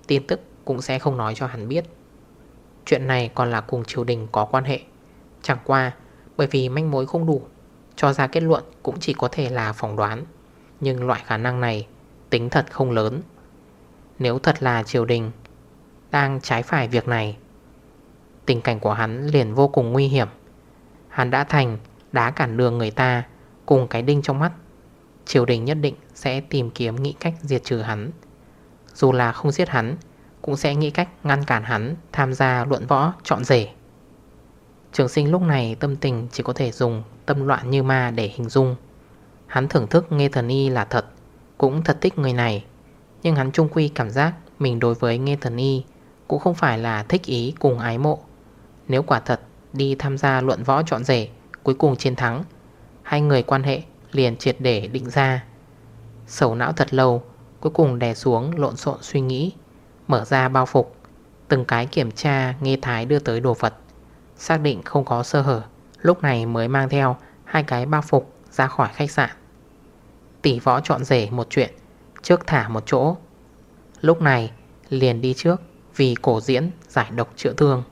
Tin tức cũng sẽ không nói cho hắn biết. Chuyện này còn là cùng triều đình có quan hệ. Chẳng qua, Bởi vì manh mối không đủ, Cho ra kết luận cũng chỉ có thể là phỏng đoán. Nhưng loại khả năng này Tính thật không lớn. Nếu thật là triều đình Đang trái phải việc này, Tình cảnh của hắn liền vô cùng nguy hiểm. Hắn đã thành đá cản đường người ta Cùng cái đinh trong mắt. Triều đình nhất định sẽ tìm kiếm nghĩ cách diệt trừ hắn. Dù là không giết hắn cũng sẽ nghĩ cách ngăn cản hắn Tham gia luận võ chọn rể. Trường sinh lúc này tâm tình chỉ có thể dùng tâm loạn như ma để hình dung. Hắn thưởng thức Nghe Thần Y là thật, Cũng thật thích người này. Nhưng hắn trung quy cảm giác Mình đối với Nghe Thần Y Cũng không phải là thích ý cùng ái mộ. Nếu quả thật đi tham gia luận võ chọn rể Cuối cùng chiến thắng, Hai người quan hệ liền triệt để định ra. Sầu não thật lâu, Cuối cùng đè xuống lộn xộn suy nghĩ. Mở ra bao phục. Từng cái kiểm tra, nghe thái đưa tới đồ vật. Xác định không có sơ hở, Lúc này mới mang theo Hai cái bao phục ra khỏi khách sạn. Tỷ võ chọn rể một chuyện, Trước thả một chỗ. Lúc này, liền đi trước Vì cổ diễn giải độc chữa thương.